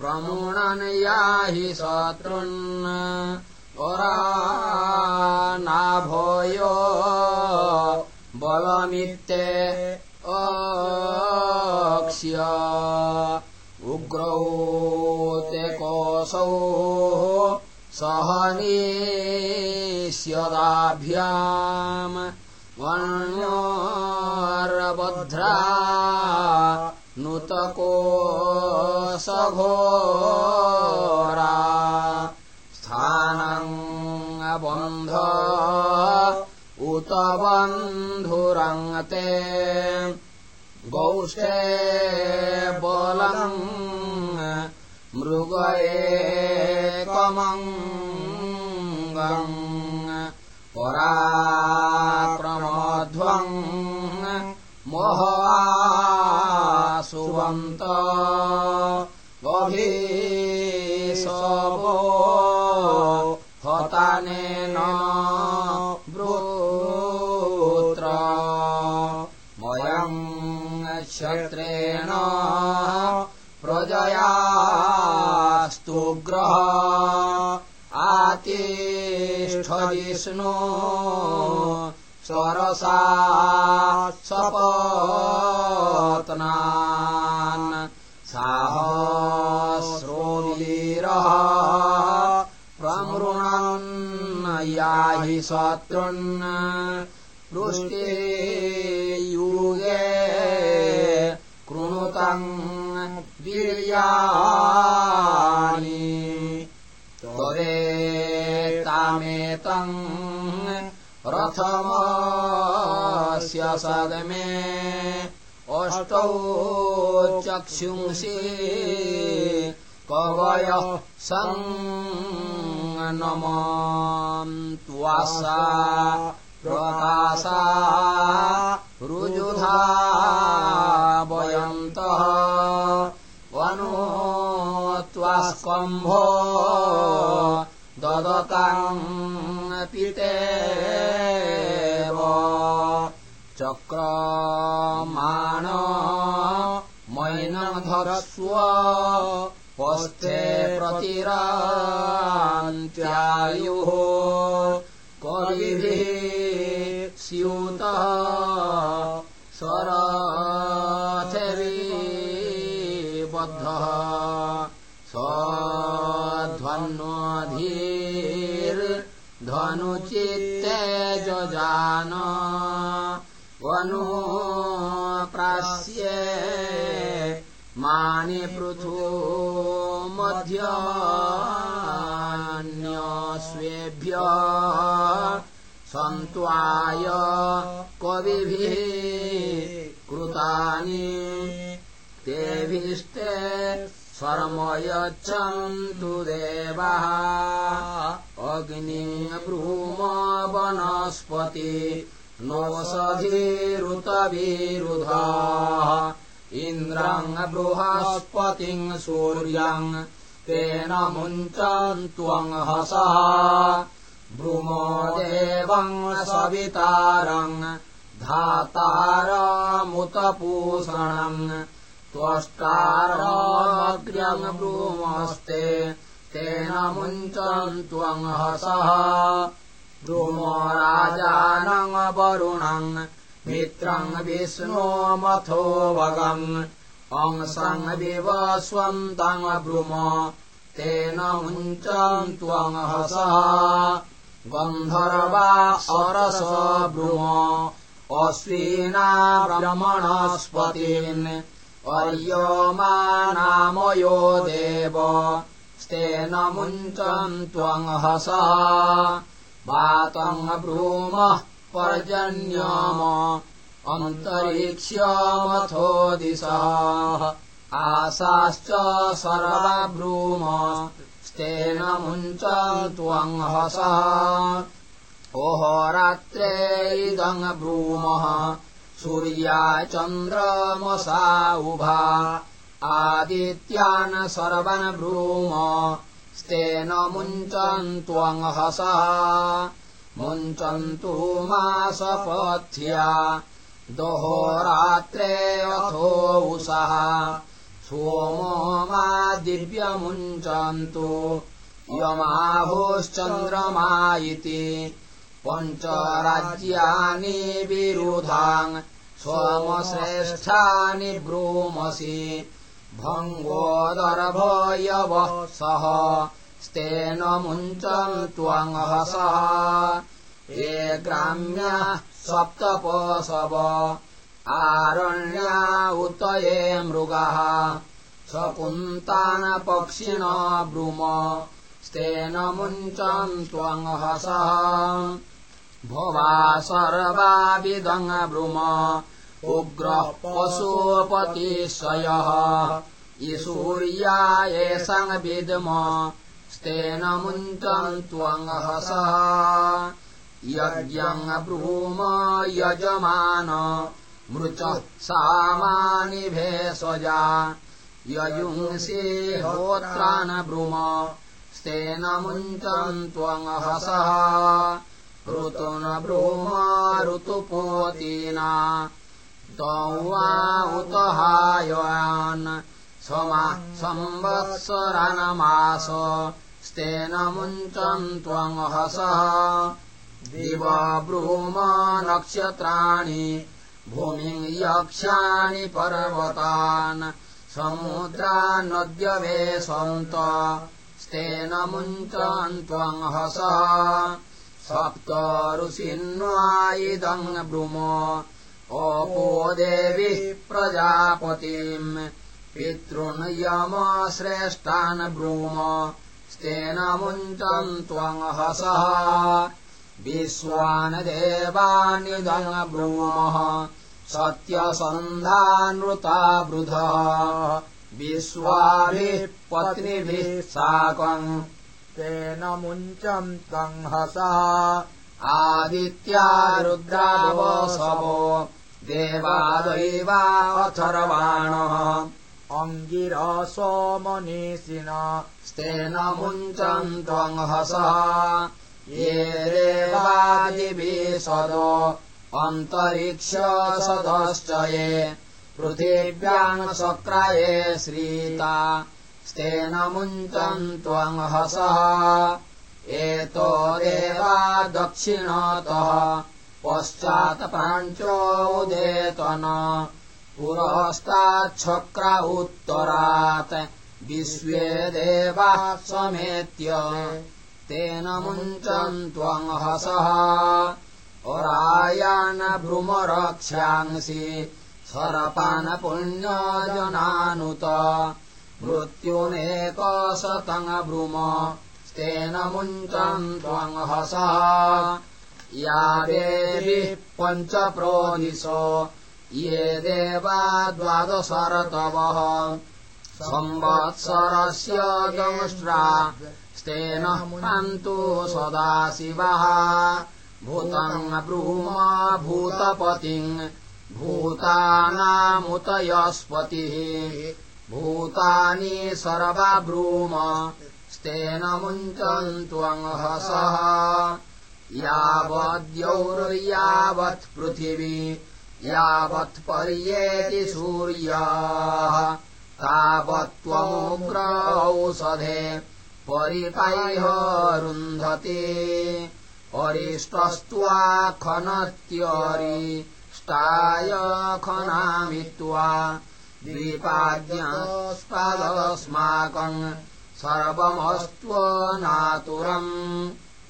प्रमुणन् याहि शत्रुन् परा नाभयो बलमित्ते अक्ष्य उग्रौ ते कोशौ सहनीष्यदाभ्याम् वण्योर्बध्रा नुतकोशघोरा स्थानम् बन्ध। उत बन्धुरङ्गते गौष्ठे बलम् मृगयेकमङ्गम् पराक्रमध्वम् मोहासुवन्त गभीसवो हतानेन ब्रूत्र मयम् क्षत्रेण प्रजयास्तुग्रह आतिष्ठजिष्णो सरसा सपत्नान्। साहस्रोवीरः प्रमृणन् याहि शत्रुन् पृष्टे युगे कृणुतम् वीर्याणि। त्वरेतामेतम् रथमस्य सदमे अष्टौ चक्षुंषि कवयः त्वासा प्रकाशा रुजुधा वयन्तः वनो त्वास्कम्भो ददताम् पितेव चक्रमाण मैनधरस्व पस्थे प्रतिरान्त्यायुः। कविभिः स्यूतः स्वरथिबद्धः स्वध्वन्वधीर्धनुचित्ते जजान। वनु प्रास्ये मानि पृथु मध्यन्यस्वेभ्य सन्त्वाय कविभिः कृतानि तेभिस्ते शर्म यच्छन्तु देवः अग्निब्रूम वनस्पति नोषधीरुतविरुधाः इन्द्रम् बृहस्पतिम् सूर्यम् तेन मुञ्चन्त्वम् हसः। भ्रुमो देवम् सवितारम् धातारमुतपूषणम् त्वष्टारमग्र्यम् ब्रूमस्ते तेन मुञ्चन्त्वम् हसः। ब्रूमो राजानम् वरुणम् मित्रम् विष्णो मथो वगम् अंसम् विव स्वन्तम् ब्रुम तेन मुञ्चम् त्वमहसः गन्धर्वा अरस ब्रुम अश्विना रमणस्पतिन् अर्यमानामयो देव स्तेन मुञ्चम् त्वहसः वातम् ब्रूमः पर्जन्यम अन्तरिक्ष्यमथो दिशः आशाश्च सर्वब्रूम स्तेन मुञ्चम् त्वहसः ओहोरात्रे इदम् ब्रूमः सूर्या चन्द्रमसा उभा। आदित्यान् सर्वन् ब्रूम स्तेन मुञ्चन्त्वहसः मुञ्चन्तु मासपथ्या दोहोरात्रे अथो उषः। सोमो मा दिव्यमुञ्चन्तु। यमाहुश्चन्द्रमा इति। पञ्चराज्यानि विरुधान्। सोमश्रेष्ठानि ब्रूमसि। भङ्गोदर्भयवः सः। स्तेन मुञ्चम् त्वहसः ये ग्राम्याः सप्तपशव आरण्या उत ये मृगाः। सकुन्तान पक्षिण ब्रूम। स्तेन मुञ्चम् त्वहसः भवा सर्वाविदङ् ब्रूम। उग्रः पशुपतिशयः ईसूर्या विद्म स्तेन मुञ्चम् त्वहसः यज्ञम् ब्रूम यजमान मृचः सामानि भेषजा ययुंसि होत्रान् ब्रूम स्तेन मुञ्चम् त्वहसः ऋतुन ब्रूम ऋतुपोतीना वा उतहायान् समा संवत्सरनमास स्तेन मुञ्चम् त्वहसः दिव ब्रूम नक्षत्राणि भूमिम् यक्ष्याणि पर्वतान् समुद्रा नद्यवेशन्त स्तेन मुञ्चन् त्वहसः सप्त ऋषिन्वा इदम् ब्रूम अपो देवि प्रजापतिम् पितॄन् यमश्रेष्ठान् ब्रूम स्तेन मुञ्चम् त्वहसः विश्वान् देवानिदम् ब्रूमः सत्यसन्धानृता वृधः विश्वाभिः पत्निभिः साकम् तेन मुञ्चम् तंहसः आदित्या रुद्रावसवो देवादैवाथर्वाणः अङ्गिरसो मनीषिण स्तेन मुञ्चम् त्वहसः ये देवादिभिः सदो अन्तरिक्ष सदश्च ये। पृथिव्याम् सक्रये श्रीता स्तेन मुञ्चम् त्वहसः एतो देवा दक्षिणतः पश्चात्प्राञ्चोदेतन पुरस्ताच्छक्र उत्तरात् विश्वे देवाः समेत्य तेन मुञ्चम् त्वहसः अरायान् भ्रूमरक्ष्यांसि सरपान् पुण्यजनानुत मृत्युनेकशतम् ब्रूम स्तेन मुञ्चम् त्वहसः या देविः पञ्च प्रोदिशो ये देवा द्वादशरतवः। संवत्सरस्य दंष्ट्रा स्तेन हन्तु सदा शिवः। भूतम् ब्रूम भूतपतिम् भूतानामुत यस्पतिः भूतानि सर्वा ब्रूम स्तेन मुञ्चम् त्वहसः यावद्यौर्यावत् पृथिवी यावत् पर्येति सूर्याः। तावत्त्वमुग्र परिपैह रुन्धते अरिष्टस्त्वा खनत्यरि नष्टाय खनामि त्वा सर्वमस्त्वनातुरम्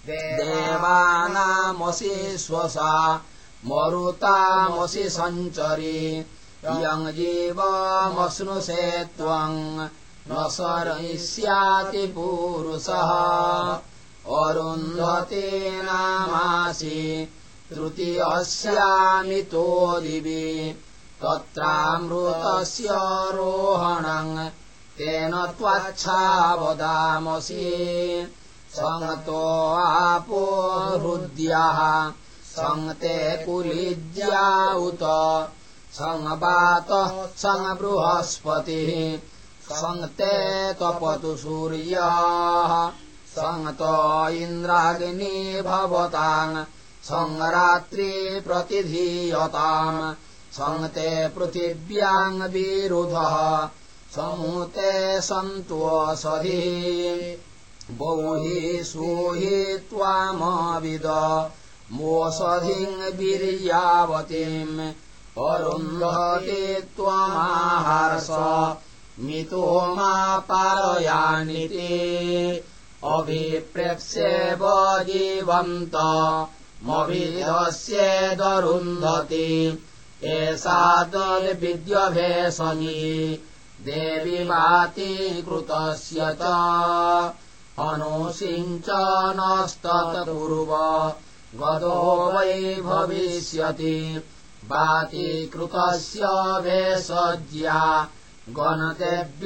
देवानामसि स्वसा मरुतामसि सञ्चरी। इयम् जीवमश्नुषे त्वम् न सरयिष्याति पूरुषः। अरुन्धते नामासि तृतीयस्यामि तो दिवि। तत्रामृतस्य रोहणम् तेन त्वाच्छा वदामसि सङ्तो आपो हृद्याः सङ्ते कुलिज्या उत सङ्पातः सङ्बृहस्पतिः सङ्क्ते तपतु सूर्याः। सङ्त इन्द्राग्नि भवताम् सङ्रात्रि प्रतिधीयताम् सङ्ते पृथिव्याम् विरुधः। समुते सन्त्वसधि बौहि सुहि त्वामविद। मोषधिम् वीर्यावतीम्। अरुन्धते त्वमाहार्ष मितो मा पारयानि ते अभिप्रेक्ष्येव जीवन्त मभिदस्येदरुन्धति एषा तद्विद्यभेषणी देवि वाति कृतस्य च। अनुषिञ्चनस्ततपूर्व गदो वै भविष्यति। वाति कृतस्य भेषज्या गणतेभ्यरुन्धति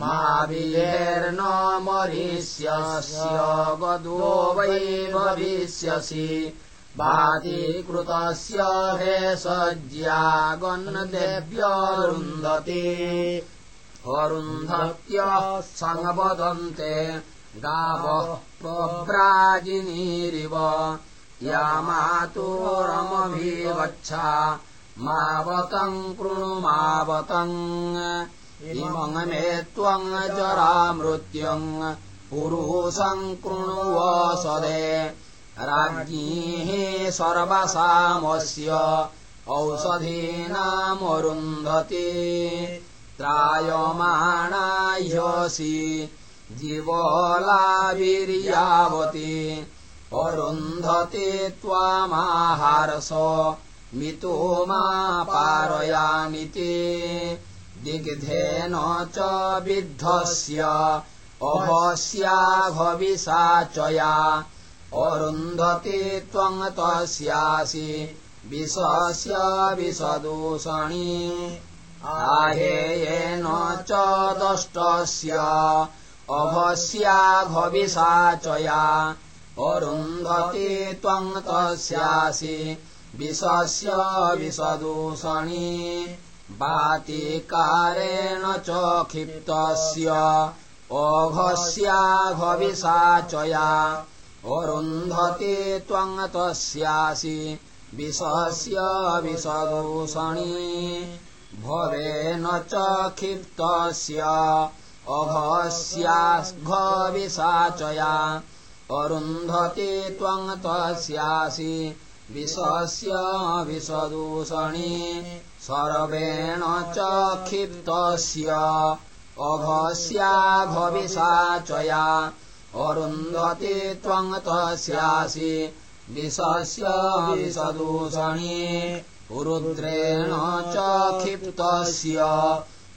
मावियेर्न मरिष्यस्य गदो वै भविष्यसि कृतस्य भेषज्या गणदेव्यरुन्धति अरुन्धत्य सङ्वदन्ते गावः प्रव्राजिनीरिव। या मातोरमभिगच्छा मावतम् कृणुमावतम् इमङ्मे त्वम् जरामृत्युम्। पुरुषम् कृणुवसदे राज्ञीः सर्वसामस्य औषधीनामरुन्धति। त्रायमाणाह्यसि जीवलावीर्यावति अरुन्धते त्वामाहारस मितो मा पारयामिति दिग्धेन च विद्धस्य अहस्याघविषा चया अरुन्धते त्वम् तस्यासि विषस्य विषदूषणी। आहेयेन च दष्टस्य अभस्याघविषा चया अरुन्धते त्वम् तस्यासि विषस्य विषदूषणी बातिकारेण च क्षिप्तस्य। ओघस्याघविषा चया। अरुन्धते त्वम् तस्यासि विषस्य विषदूषणी। भवेन च क्षिप्तस्य। अघस्याघविषा चया। अरुन्धते त्वम् तस्यासि विषस्य विषदूषणी सर्वेण च क्षिप्तस्य अघस्याघविषा चया। अरुन्धते त्वम् तस्यासि विषस्य विषदूषणी रुद्रेण च क्षिप्तस्य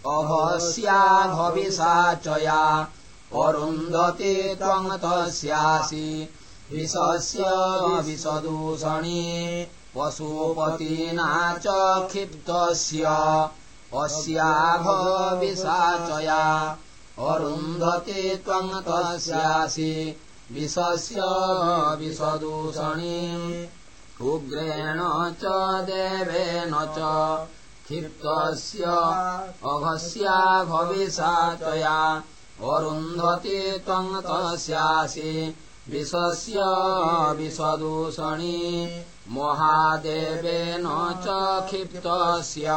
अघस्याघविषा चया। अरुन्धते त्वम् तस्यासि विषस्य पशुपतिना च क्षिप्तस्य अस्याघविषा चया अरुन्धते तस्यासि विषस्य विषदूषणी उग्रेण च देवेन च क्षिप्तस्य अघस्याघविषा त्वया अरुन्धते त्वम् तस्यासि विषस्य विषदूषणी महादेवेन च क्षिप्तस्य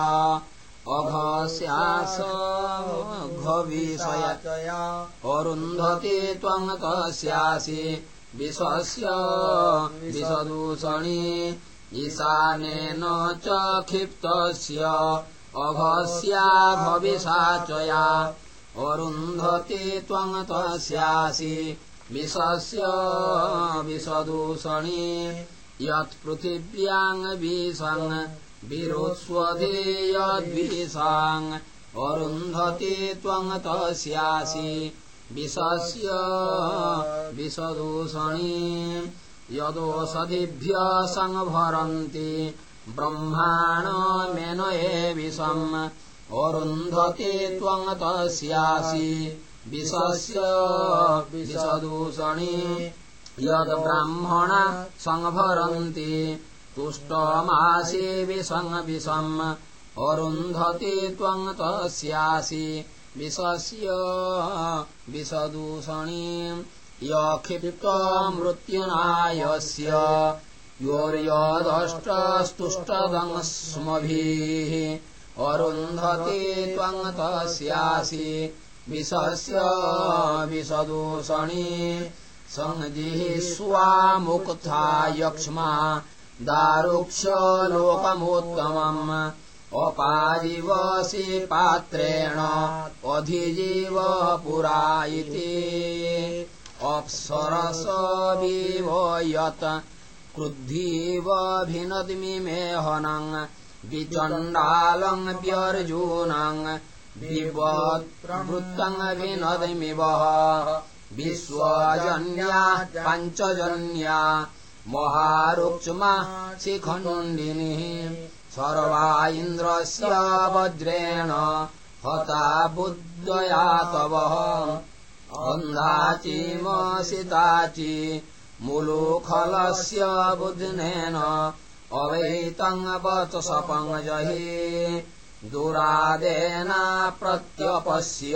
अघस्यास घविषया अरुन्धते त्वम् तस्यासि विषस्य विषदूषणी ईशानेन च क्षिप्तस्य अघस्या भविषा च या अरुन्धते त्वम् तस्यासि विषस्य विषदूषणी यत्पृथिव्याङ् विषङ् विरोत्स्वधेयद्विषाङ् अरुन्धते त्वम् तस्यासि। विषस्य विषदूषणी यदोषधिभ्य सङ्भरन्ति ब्रह्माणमेनये विषम् अरुन्धते त्वम् तस्यासि विषस्य विषदूषणी यद्ब्राह्मण सङ्भरन्ति तुष्टमासि विषङ् विषम् अरुन्धते त्वम् तस्यासि विषस्य विषदूषणी यक्षिप्तमृत्युनायस्य योर्यदष्टस्तुष्टदंस्मभिः अरुन्धते त्वम् तस्यासि विषस्य विषदूषणी स्वामुक्था यक्ष्मा दारुक्षलोकमोत्तमम् अपादिवसि पात्रेण अधिजीव पुरा इति अप्सरसविव यत् क्रुद्धीवभिनद्मि मेहनम् विचण्डालम् व्यर्जूनम् विवृत्तम् विनदमिवः विश्वजन्या पञ्चजन्या महारुक्ष्मा शिखण्डिनिः सर्वा इन्द्रस्य वज्रेण हता बुद्धया तव अन्धाचिमसिताचि मुलुखलस्य बुध्नेन अवैतम् वचसपङ्जहि दुरादेना प्रत्यपस्य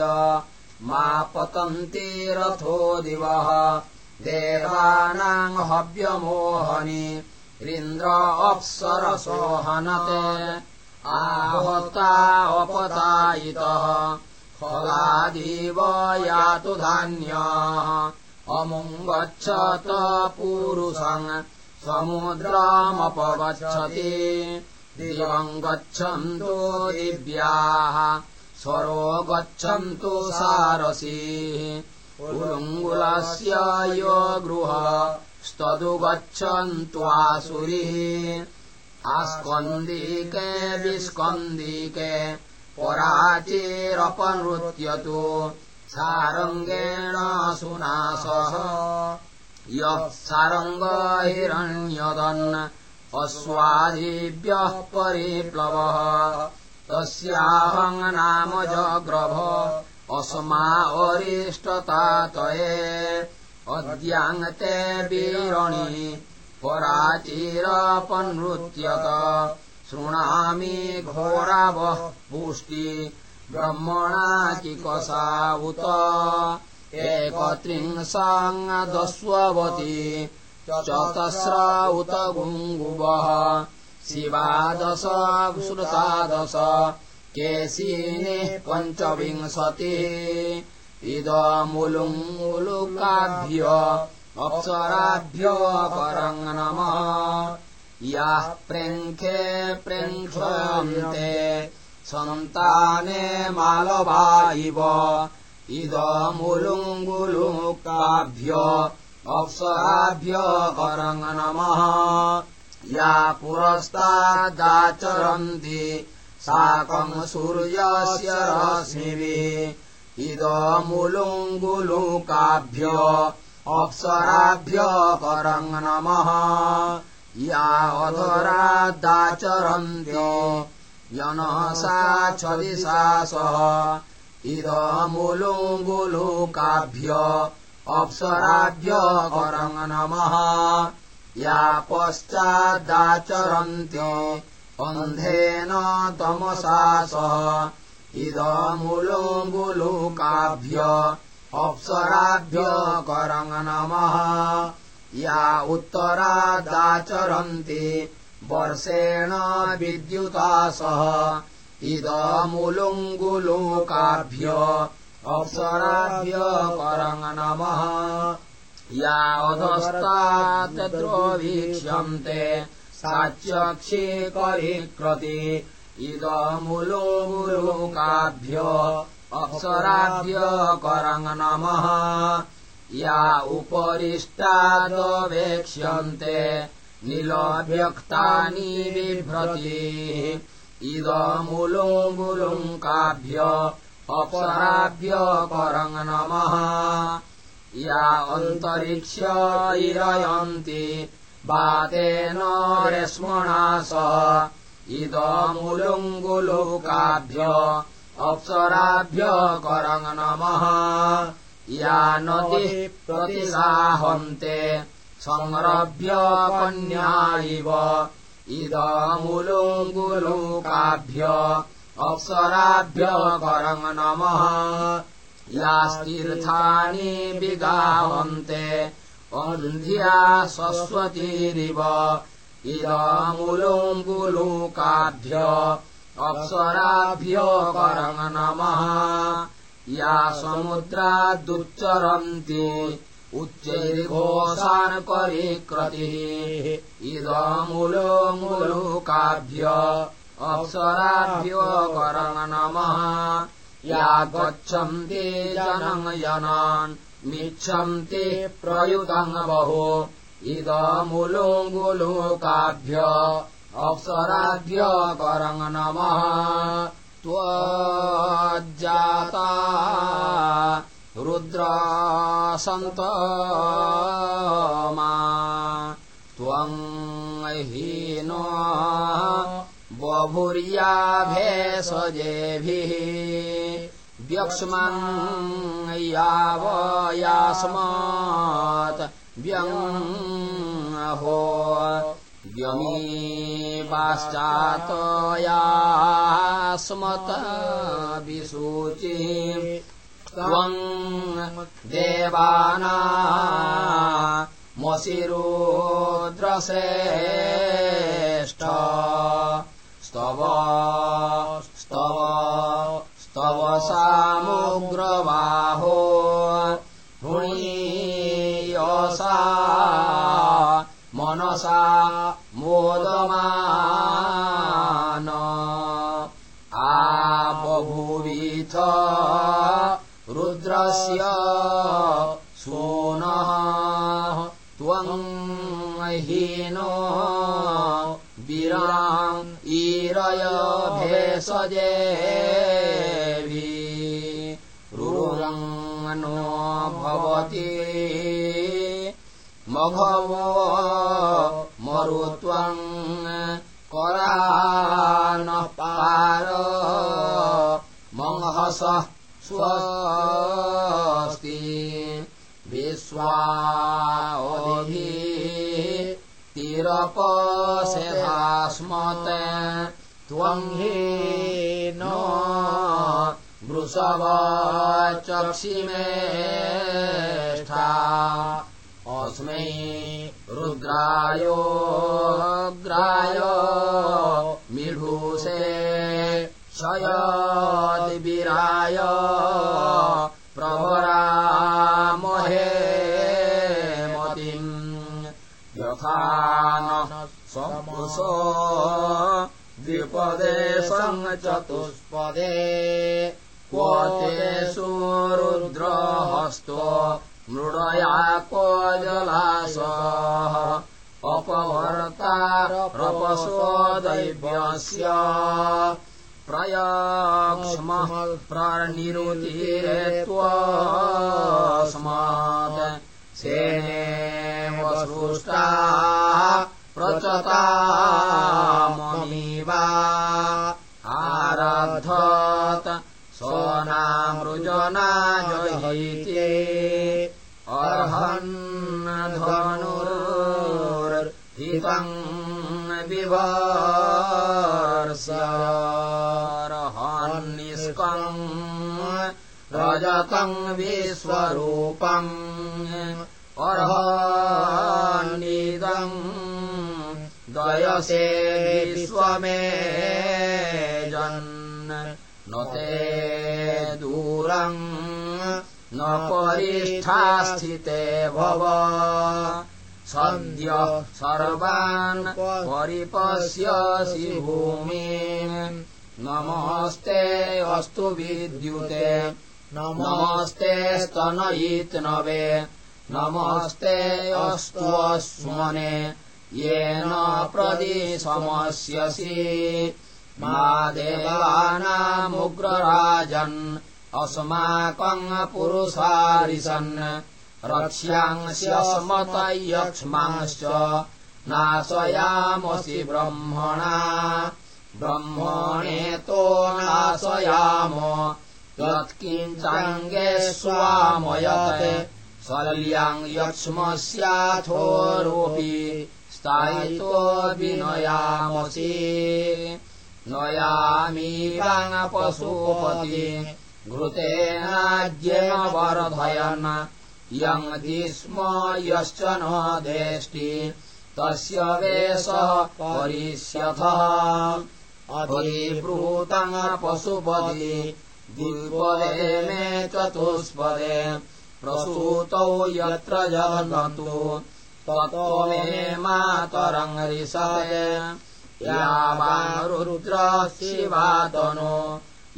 मा पतन्ति रथो दिवः। देवानाम् हव्यमोहनि इन्द्र अप्सरसो हनते आहता अपतायितः। फलादिव यातु धान्यः। अमुङ्गच्छत पूरुषम् समुद्रामपगच्छति गच्छन्तु दिव्याः स्वरो गच्छन्तु सारसीः। उरुङ्गुलस्य यो गृह स्तदु गच्छन्त्वासुरिः आस्कन्दिके विस्कन्दिके पराचेरपनृत्यतु सारङ्गेण सुनासः। यः सारङ्गहिरण्यदन् अश्वादिभ्यः परिप्लवः। तस्याहम् नाम जग्रभ अस्मा अरिष्टतातये अद्याङ्ते वीरणी पराचिरपनृत्यत। शृणामि घोरावः पुष्टि ब्रह्मणा किकसा उत एकत्रिंशाङ्गदस्वती चतस्र उत गुङ्गुवः शिवादश श्रुतादश केशीनिः पञ्चविंशतिः इदमुलुङ्गुलुकाभ्य अप्सराभ्यो परम् नमः। याः प्रेङ्खे प्रेङ्क्षन्ते सन्ताने मालवा इव। इदमुलुङ्गुलुकाभ्य अप्सराभ्य परम् नमः। या पुरस्तादाचरन्ति साकम् सूर्यस्य रश्मिभिः इदमुलुङ्गुलुकाभ्य अप्सराभ्य परम् नमः। या अधरादाचरन्त्यो यनसा छदिशा सह इदमुलुङ्गुलुकाभ्य अप्सराभ्य परम् नमः। या पश्चादाचरन्त्यो अन्धेन तमसा सह। इदमुलुङ्गुलुकाभ्य अप्सराभ्य करम् नमः। या उत्तरादाचरन्ति वर्षेण विद्युता सह। इदमुलुङ्गुलुकाभ्य अप्सराभ्य करम् नमः या अधस्ताद्रोवीक्ष्यन्ते साच्यक्षीकरीकृति इदमुलोमुलोकाभ्य अप्सराभ्य करङ् नमः या उपरिष्टादवेक्ष्यन्ते नीलव्यक्तानि बिभ्रति। इदमुलोमुलुङ्काभ्य अप्सराभ्य करङ् नमः। या अन्तरिक्ष इरयन्ति वातेन रेष्मणा सह इदमुलुङ्गुलोकाभ्य अप्सराभ्य करङ् नमः। या नदी प्रतिसाहन्ते संरभ्य कन्या इव। इदमुलुङ्गुलोकाभ्य अप्सराभ्य करङ् नमः यास्तीर्थानि विगावन्ते अन्ध्या सरस्वतीरिव इदमुलोङ्गुलोकाभ्य अप्सराभ्य करङ् नमः या समुद्रादुच्चरन्ति उच्चैर्घोषान् करीकृतिः इदमुलोङ्गुलोकाभ्य अप्सराभ्य करङ् नमः या गच्छन्ति जनम् जनान् मिच्छन्ति प्रयुतम् बहु। इदमुलोङ्गुलोकाभ्य अप्सराभ्य करङ् नमः त्वज्जाता रुद्रासन्त मा। त्वम् हीनो बभुर्याभेषजेभिः व्यक्ष्मन् यावयास्मात् व्यङ्हो व्यमीपाश्चातयास्मत विसूचि त्वम् देवाना मशिरोद्रश्रेष्ठ स्तव स्तव स्तव सामुग्रबाहो। हुणीयसा मनसा मोदमान। आपभुवीथ रुद्रस्य सूनः त्वम् हीनो विराम् ईरय भेषजेभि रुरङ्नो भवति। मघवो मरुत्वम् करानः पार मङ्हसः स्वस्ति। विश्वावधि तिरपसेधास्मत् त्वम् हीन वृषवचक्षिमेष्ठा अस्मै रुद्रायोग्राय मिढूषे क्षयदिविराय प्रवरामहे न समुषो द्विपदे सङ्चतुष्पदे क्व तेषु रुद्रहस्तो मृडया क्व जलासः। अपवर्तारपसो दैव्यस्य। प्रयाक्ष्मः प्रनिरुतीरे त्वस्मात् सेनेव सृष्टा आरद्धत सोनामृजना जहिते अर्हन् धनुर्हितम् विवर्षरहन्निष्कम् रजतम् विश्वरूपम् अर्हन्निदम् विश्वमे जन्। न ते दूरम् न परिष्ठा स्थिते भव। सद्य सर्वान् परिपश्यसि भूमिम् नमस्ते अस्तु विद्युते। नमस्ते स्तनयित्नवे। नमस्ते अस्तु अस्मने येन प्रदिशमस्यसि मा देवानामुग्रराजन् अस्माकम् पुरुषारिसन्। रक्ष्यांस्यस्मतयक्ष्मांश्च नाशयामसि ब्रह्मणा। ब्रह्मणेतो नाशयाम यत्किञ्चाङ्गे स्वामयत्। शल्याम् यक्ष्मस्याथोरोऽपि स्थायितो विनयामसि नयामि पशुपति घृतेनाज्येन वर्धयन् यङति स्म यश्च न देष्टि तस्य वेशः परिष्यथः। अधिब्रूतम् पशुपति द्विपदे मे चतुष्पदे प्रसूतौ यत्र जगन्तु ततो मे मातरङ्गरिषये यावान् रुद्र शिवातनो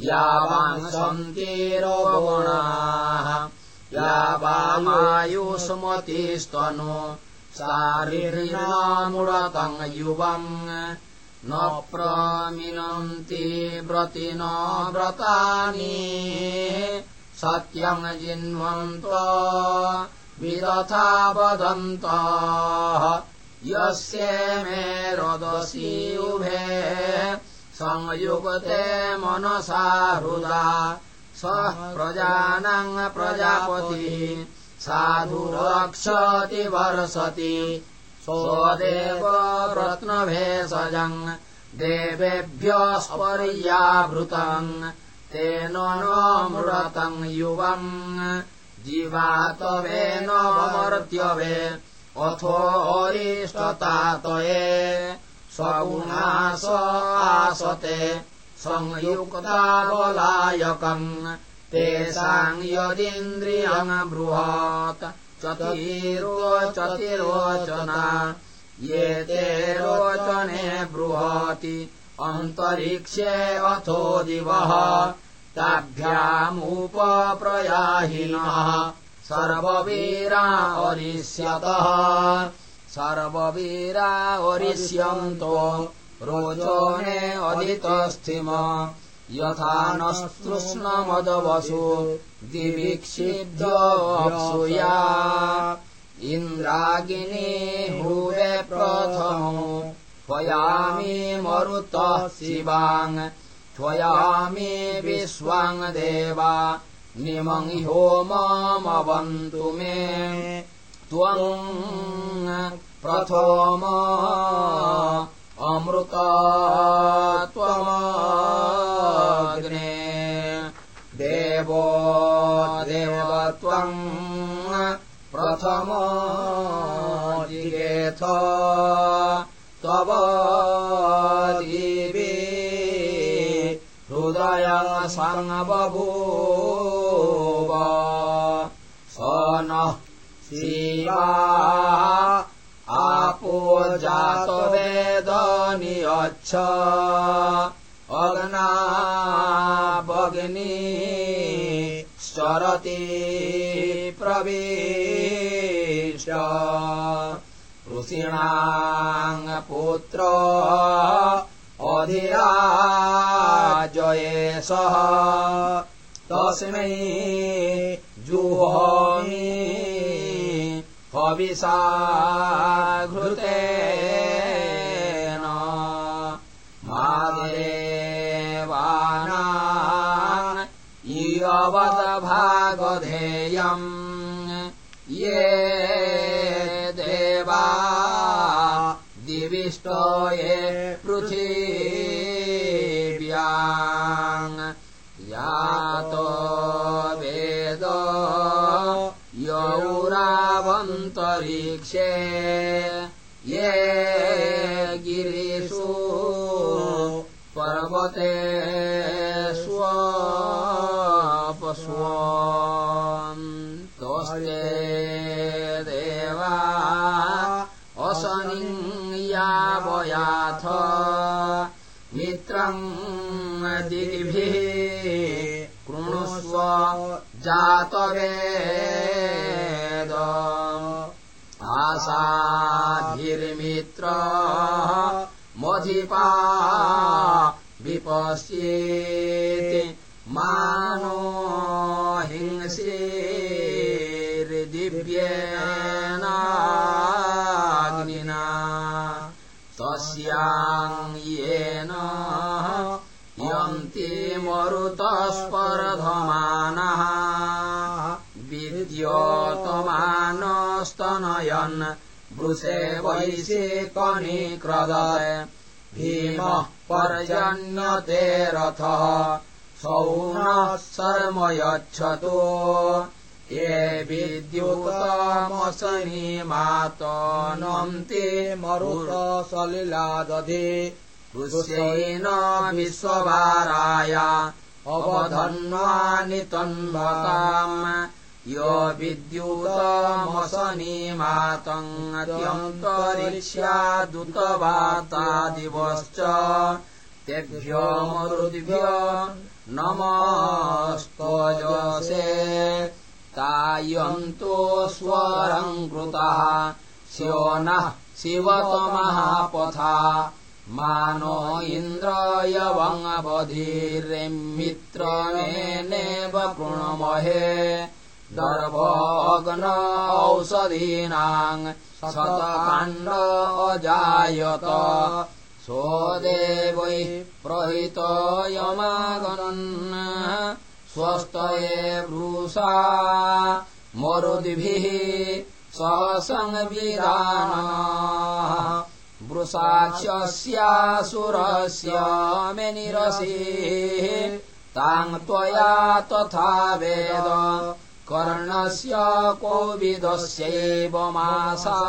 यावान् सन्ति रोगुणाः यावामायुष्मतिस्तनु शारीर्णामुडतम् युवम् न प्रमिनन्ति व्रतिन व्रतानि सत्यम् जिन्वन्त विरथा वदन्तः यस्य मे रोदसी उभे संयुगते मनसा हृदा स प्रजानाम् प्रजापति साधु रक्षति वर्षति स्वदेव रत्नभेषजम् देवेभ्य स्पर्यावृतम् तेन नमृतम् युवम् जीवातवेन वमर्त्यवे अथोरिष्टतातये स्वगुणास आसते संयुक्ताबलायकम् तेषाम् यदिन्द्रियम् बृहत् चतिरोचतिरोचना ये ते रोचने बृहति अन्तरिक्षे अथो दिवः ताभ्यामुपप्रयाहिनः सर्ववीरा अरिष्यतः। सर्ववीरा अरिष्यन्तो रोचने अदितस्थिम। यथा न स्तृष्णमदवसु दिवीक्षिभ्योऽप्सूया इन्द्रागिनी भूवे प्रथमो त्वयामि मरुतः शिवाङ् त्वयामि विश्वाङ् देवा निमङ् होममवन्तु मे। त्वम् प्रथम अमृत त्वमग्ने। देवो देव त्वम् प्रथम जिगेथ सङ्गबभूव। स नः शिवा आपो जातवेदनि अच्छ। अग्ना भगिनी शरति प्रवेश। ऋषीणाम् पुत्र अधिराजयेशः तस्मै जुहोमि हविषा घृतेन मादेवानाम् इयवत दिविष्ट ये पृथिव्याम्। यातो वेद यौरावन्तरिक्षे ये गिरिषु पर्वते स्वपस्व तोस्ते देवा याथ मित्रम् दिभिः कृणुष्व जातवेद। आसाभिर्मित्र मधिपा विपश्येति मानो हिंसीर्दिव्येनाग्निना तस्याम् येन यन्ति मरुतस्पर्धमानः। विद्योतमानस्तनयन् वृषे वैशे कनिक्रदय भीमः पर्जन्यते रथः। सौनः शर्म यच्छतो ये विद्युतमसनीमातनन्ति मरुत सलिलादधे कृष्येन विश्ववाराय अवधन्वानि तन्वताम् य विद्युतमसनीमातङ्त्यन्तरिक्ष्यादुतवातादिवश्च तेभ्यो मरुद्भ्य नमस्तजसे तायन्तो स्वरम् कृतः। स्यो नः शिवतमः मानो इन्द्रयवङ्गबधिर्मित्रमेनेव कृणमहे दर्भग्न औषधीनाम् शतकाण्ड अजायत। सो देवैः प्रहितयमागनन् स्वस्तये वृषा मरुद्भिः सह संविधान वृषाक्षस्यासुरस्य मे निरसि ताम् त्वया तथा वेद। कर्णस्य कोविदस्यैव मासा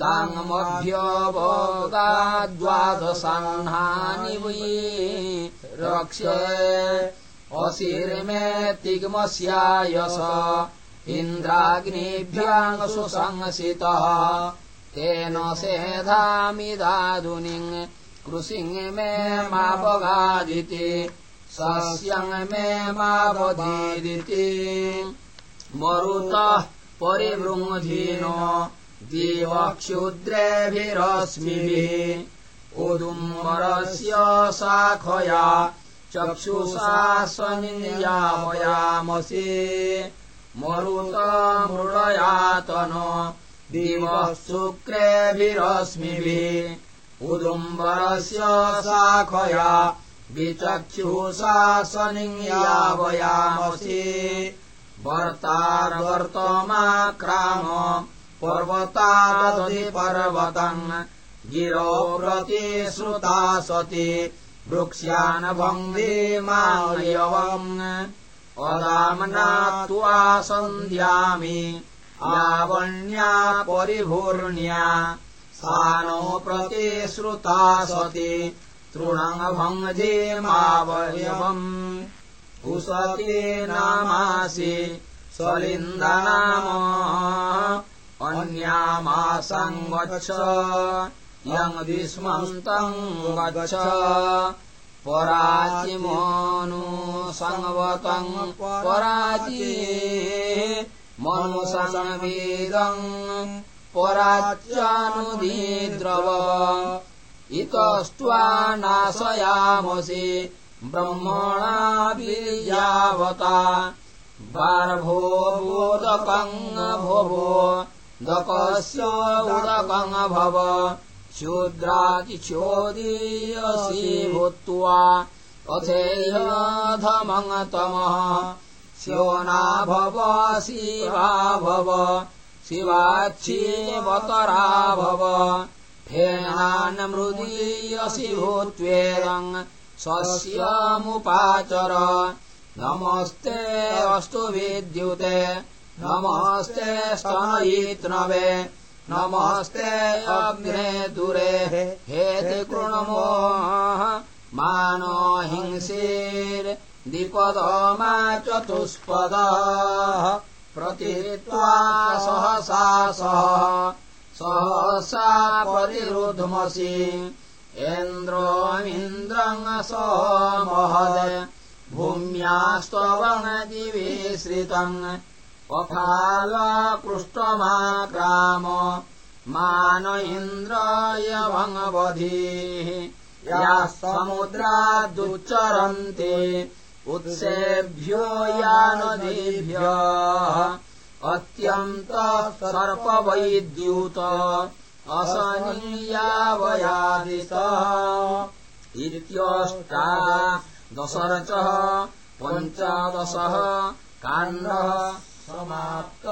ताङ्मभ्यवगाद्वादशाह्नानि वै रक्ष्ये अशिर्मे तिग्मस्यायस इन्द्राग्निभ्याम् तेन सेधामिदाधुनिम् कृषिङ् मे मापगादिति सस्यम् मे मापदीदिति। मरुतः परिवृङ्धीनो क्षुद्रेभिरश्मिभिः उदुम्बरस्य शाखया चक्षुषा सनियामयामसि मरुतमृडयातन दिवः शुक्रेभिरश्मिभिः उदुम्बरस्य शाखया विचक्षुषा सनियावयामसि वर्तार्वर्तमाक्राम पर्वतादधि पर्वतम् गिरो प्रति श्रुता सति वृक्ष्यानभङ्गीमायवम् अदाम्ना त्वा सन्ध्यामि आवण्या परिभूर्ण्या सा नो प्रति श्रुता सति तृणभङ्गीमावयवम् उसति नामासि स्वलिन्दनाम अन्यामासम् गच्छ। यम् विस्मन्तम् गच्छ पराचिमनु संवतम् पराची मनुसंवेदम् पराच्यानुदीद्रव इतस्त्वा नाशयामसि ब्रह्मणा बीजावता बार्भो बोदकम् भवो दकस्य उदकम् भव शूद्रातिचोदीयसि भूत्वा अथेयधमङ्तमः स्योना भव शिवा भव शिवाच्छीवतरा भव फेनान्मृदीयसि भूत्वेदम् स्वस्यमुपाचर नमस्ते अस्तु विद्युते नमस्ते स्तनयित्नवे नमस्ते अग्ने दुरे हेति कृणमो मानो हिंसीर्दिपदमा चतुष्पद। प्रतित्वा सहसा सह सहसा परिरुध्मसि इन्द्रोमिन्द्रम् स महद भूम्यास्त्ववनदिविश्रितम् पखालकृष्टमाक्राम मान इन्द्राय भङ्गवधीः याः समुद्रादुच्चरन्ति उत्सेभ्यो या नदीभ्यः अत्यन्त सर्पवैद्यूत असनीयावयादितः। इत्यष्टा दशरचः पञ्चादशः काण्डः समाप्त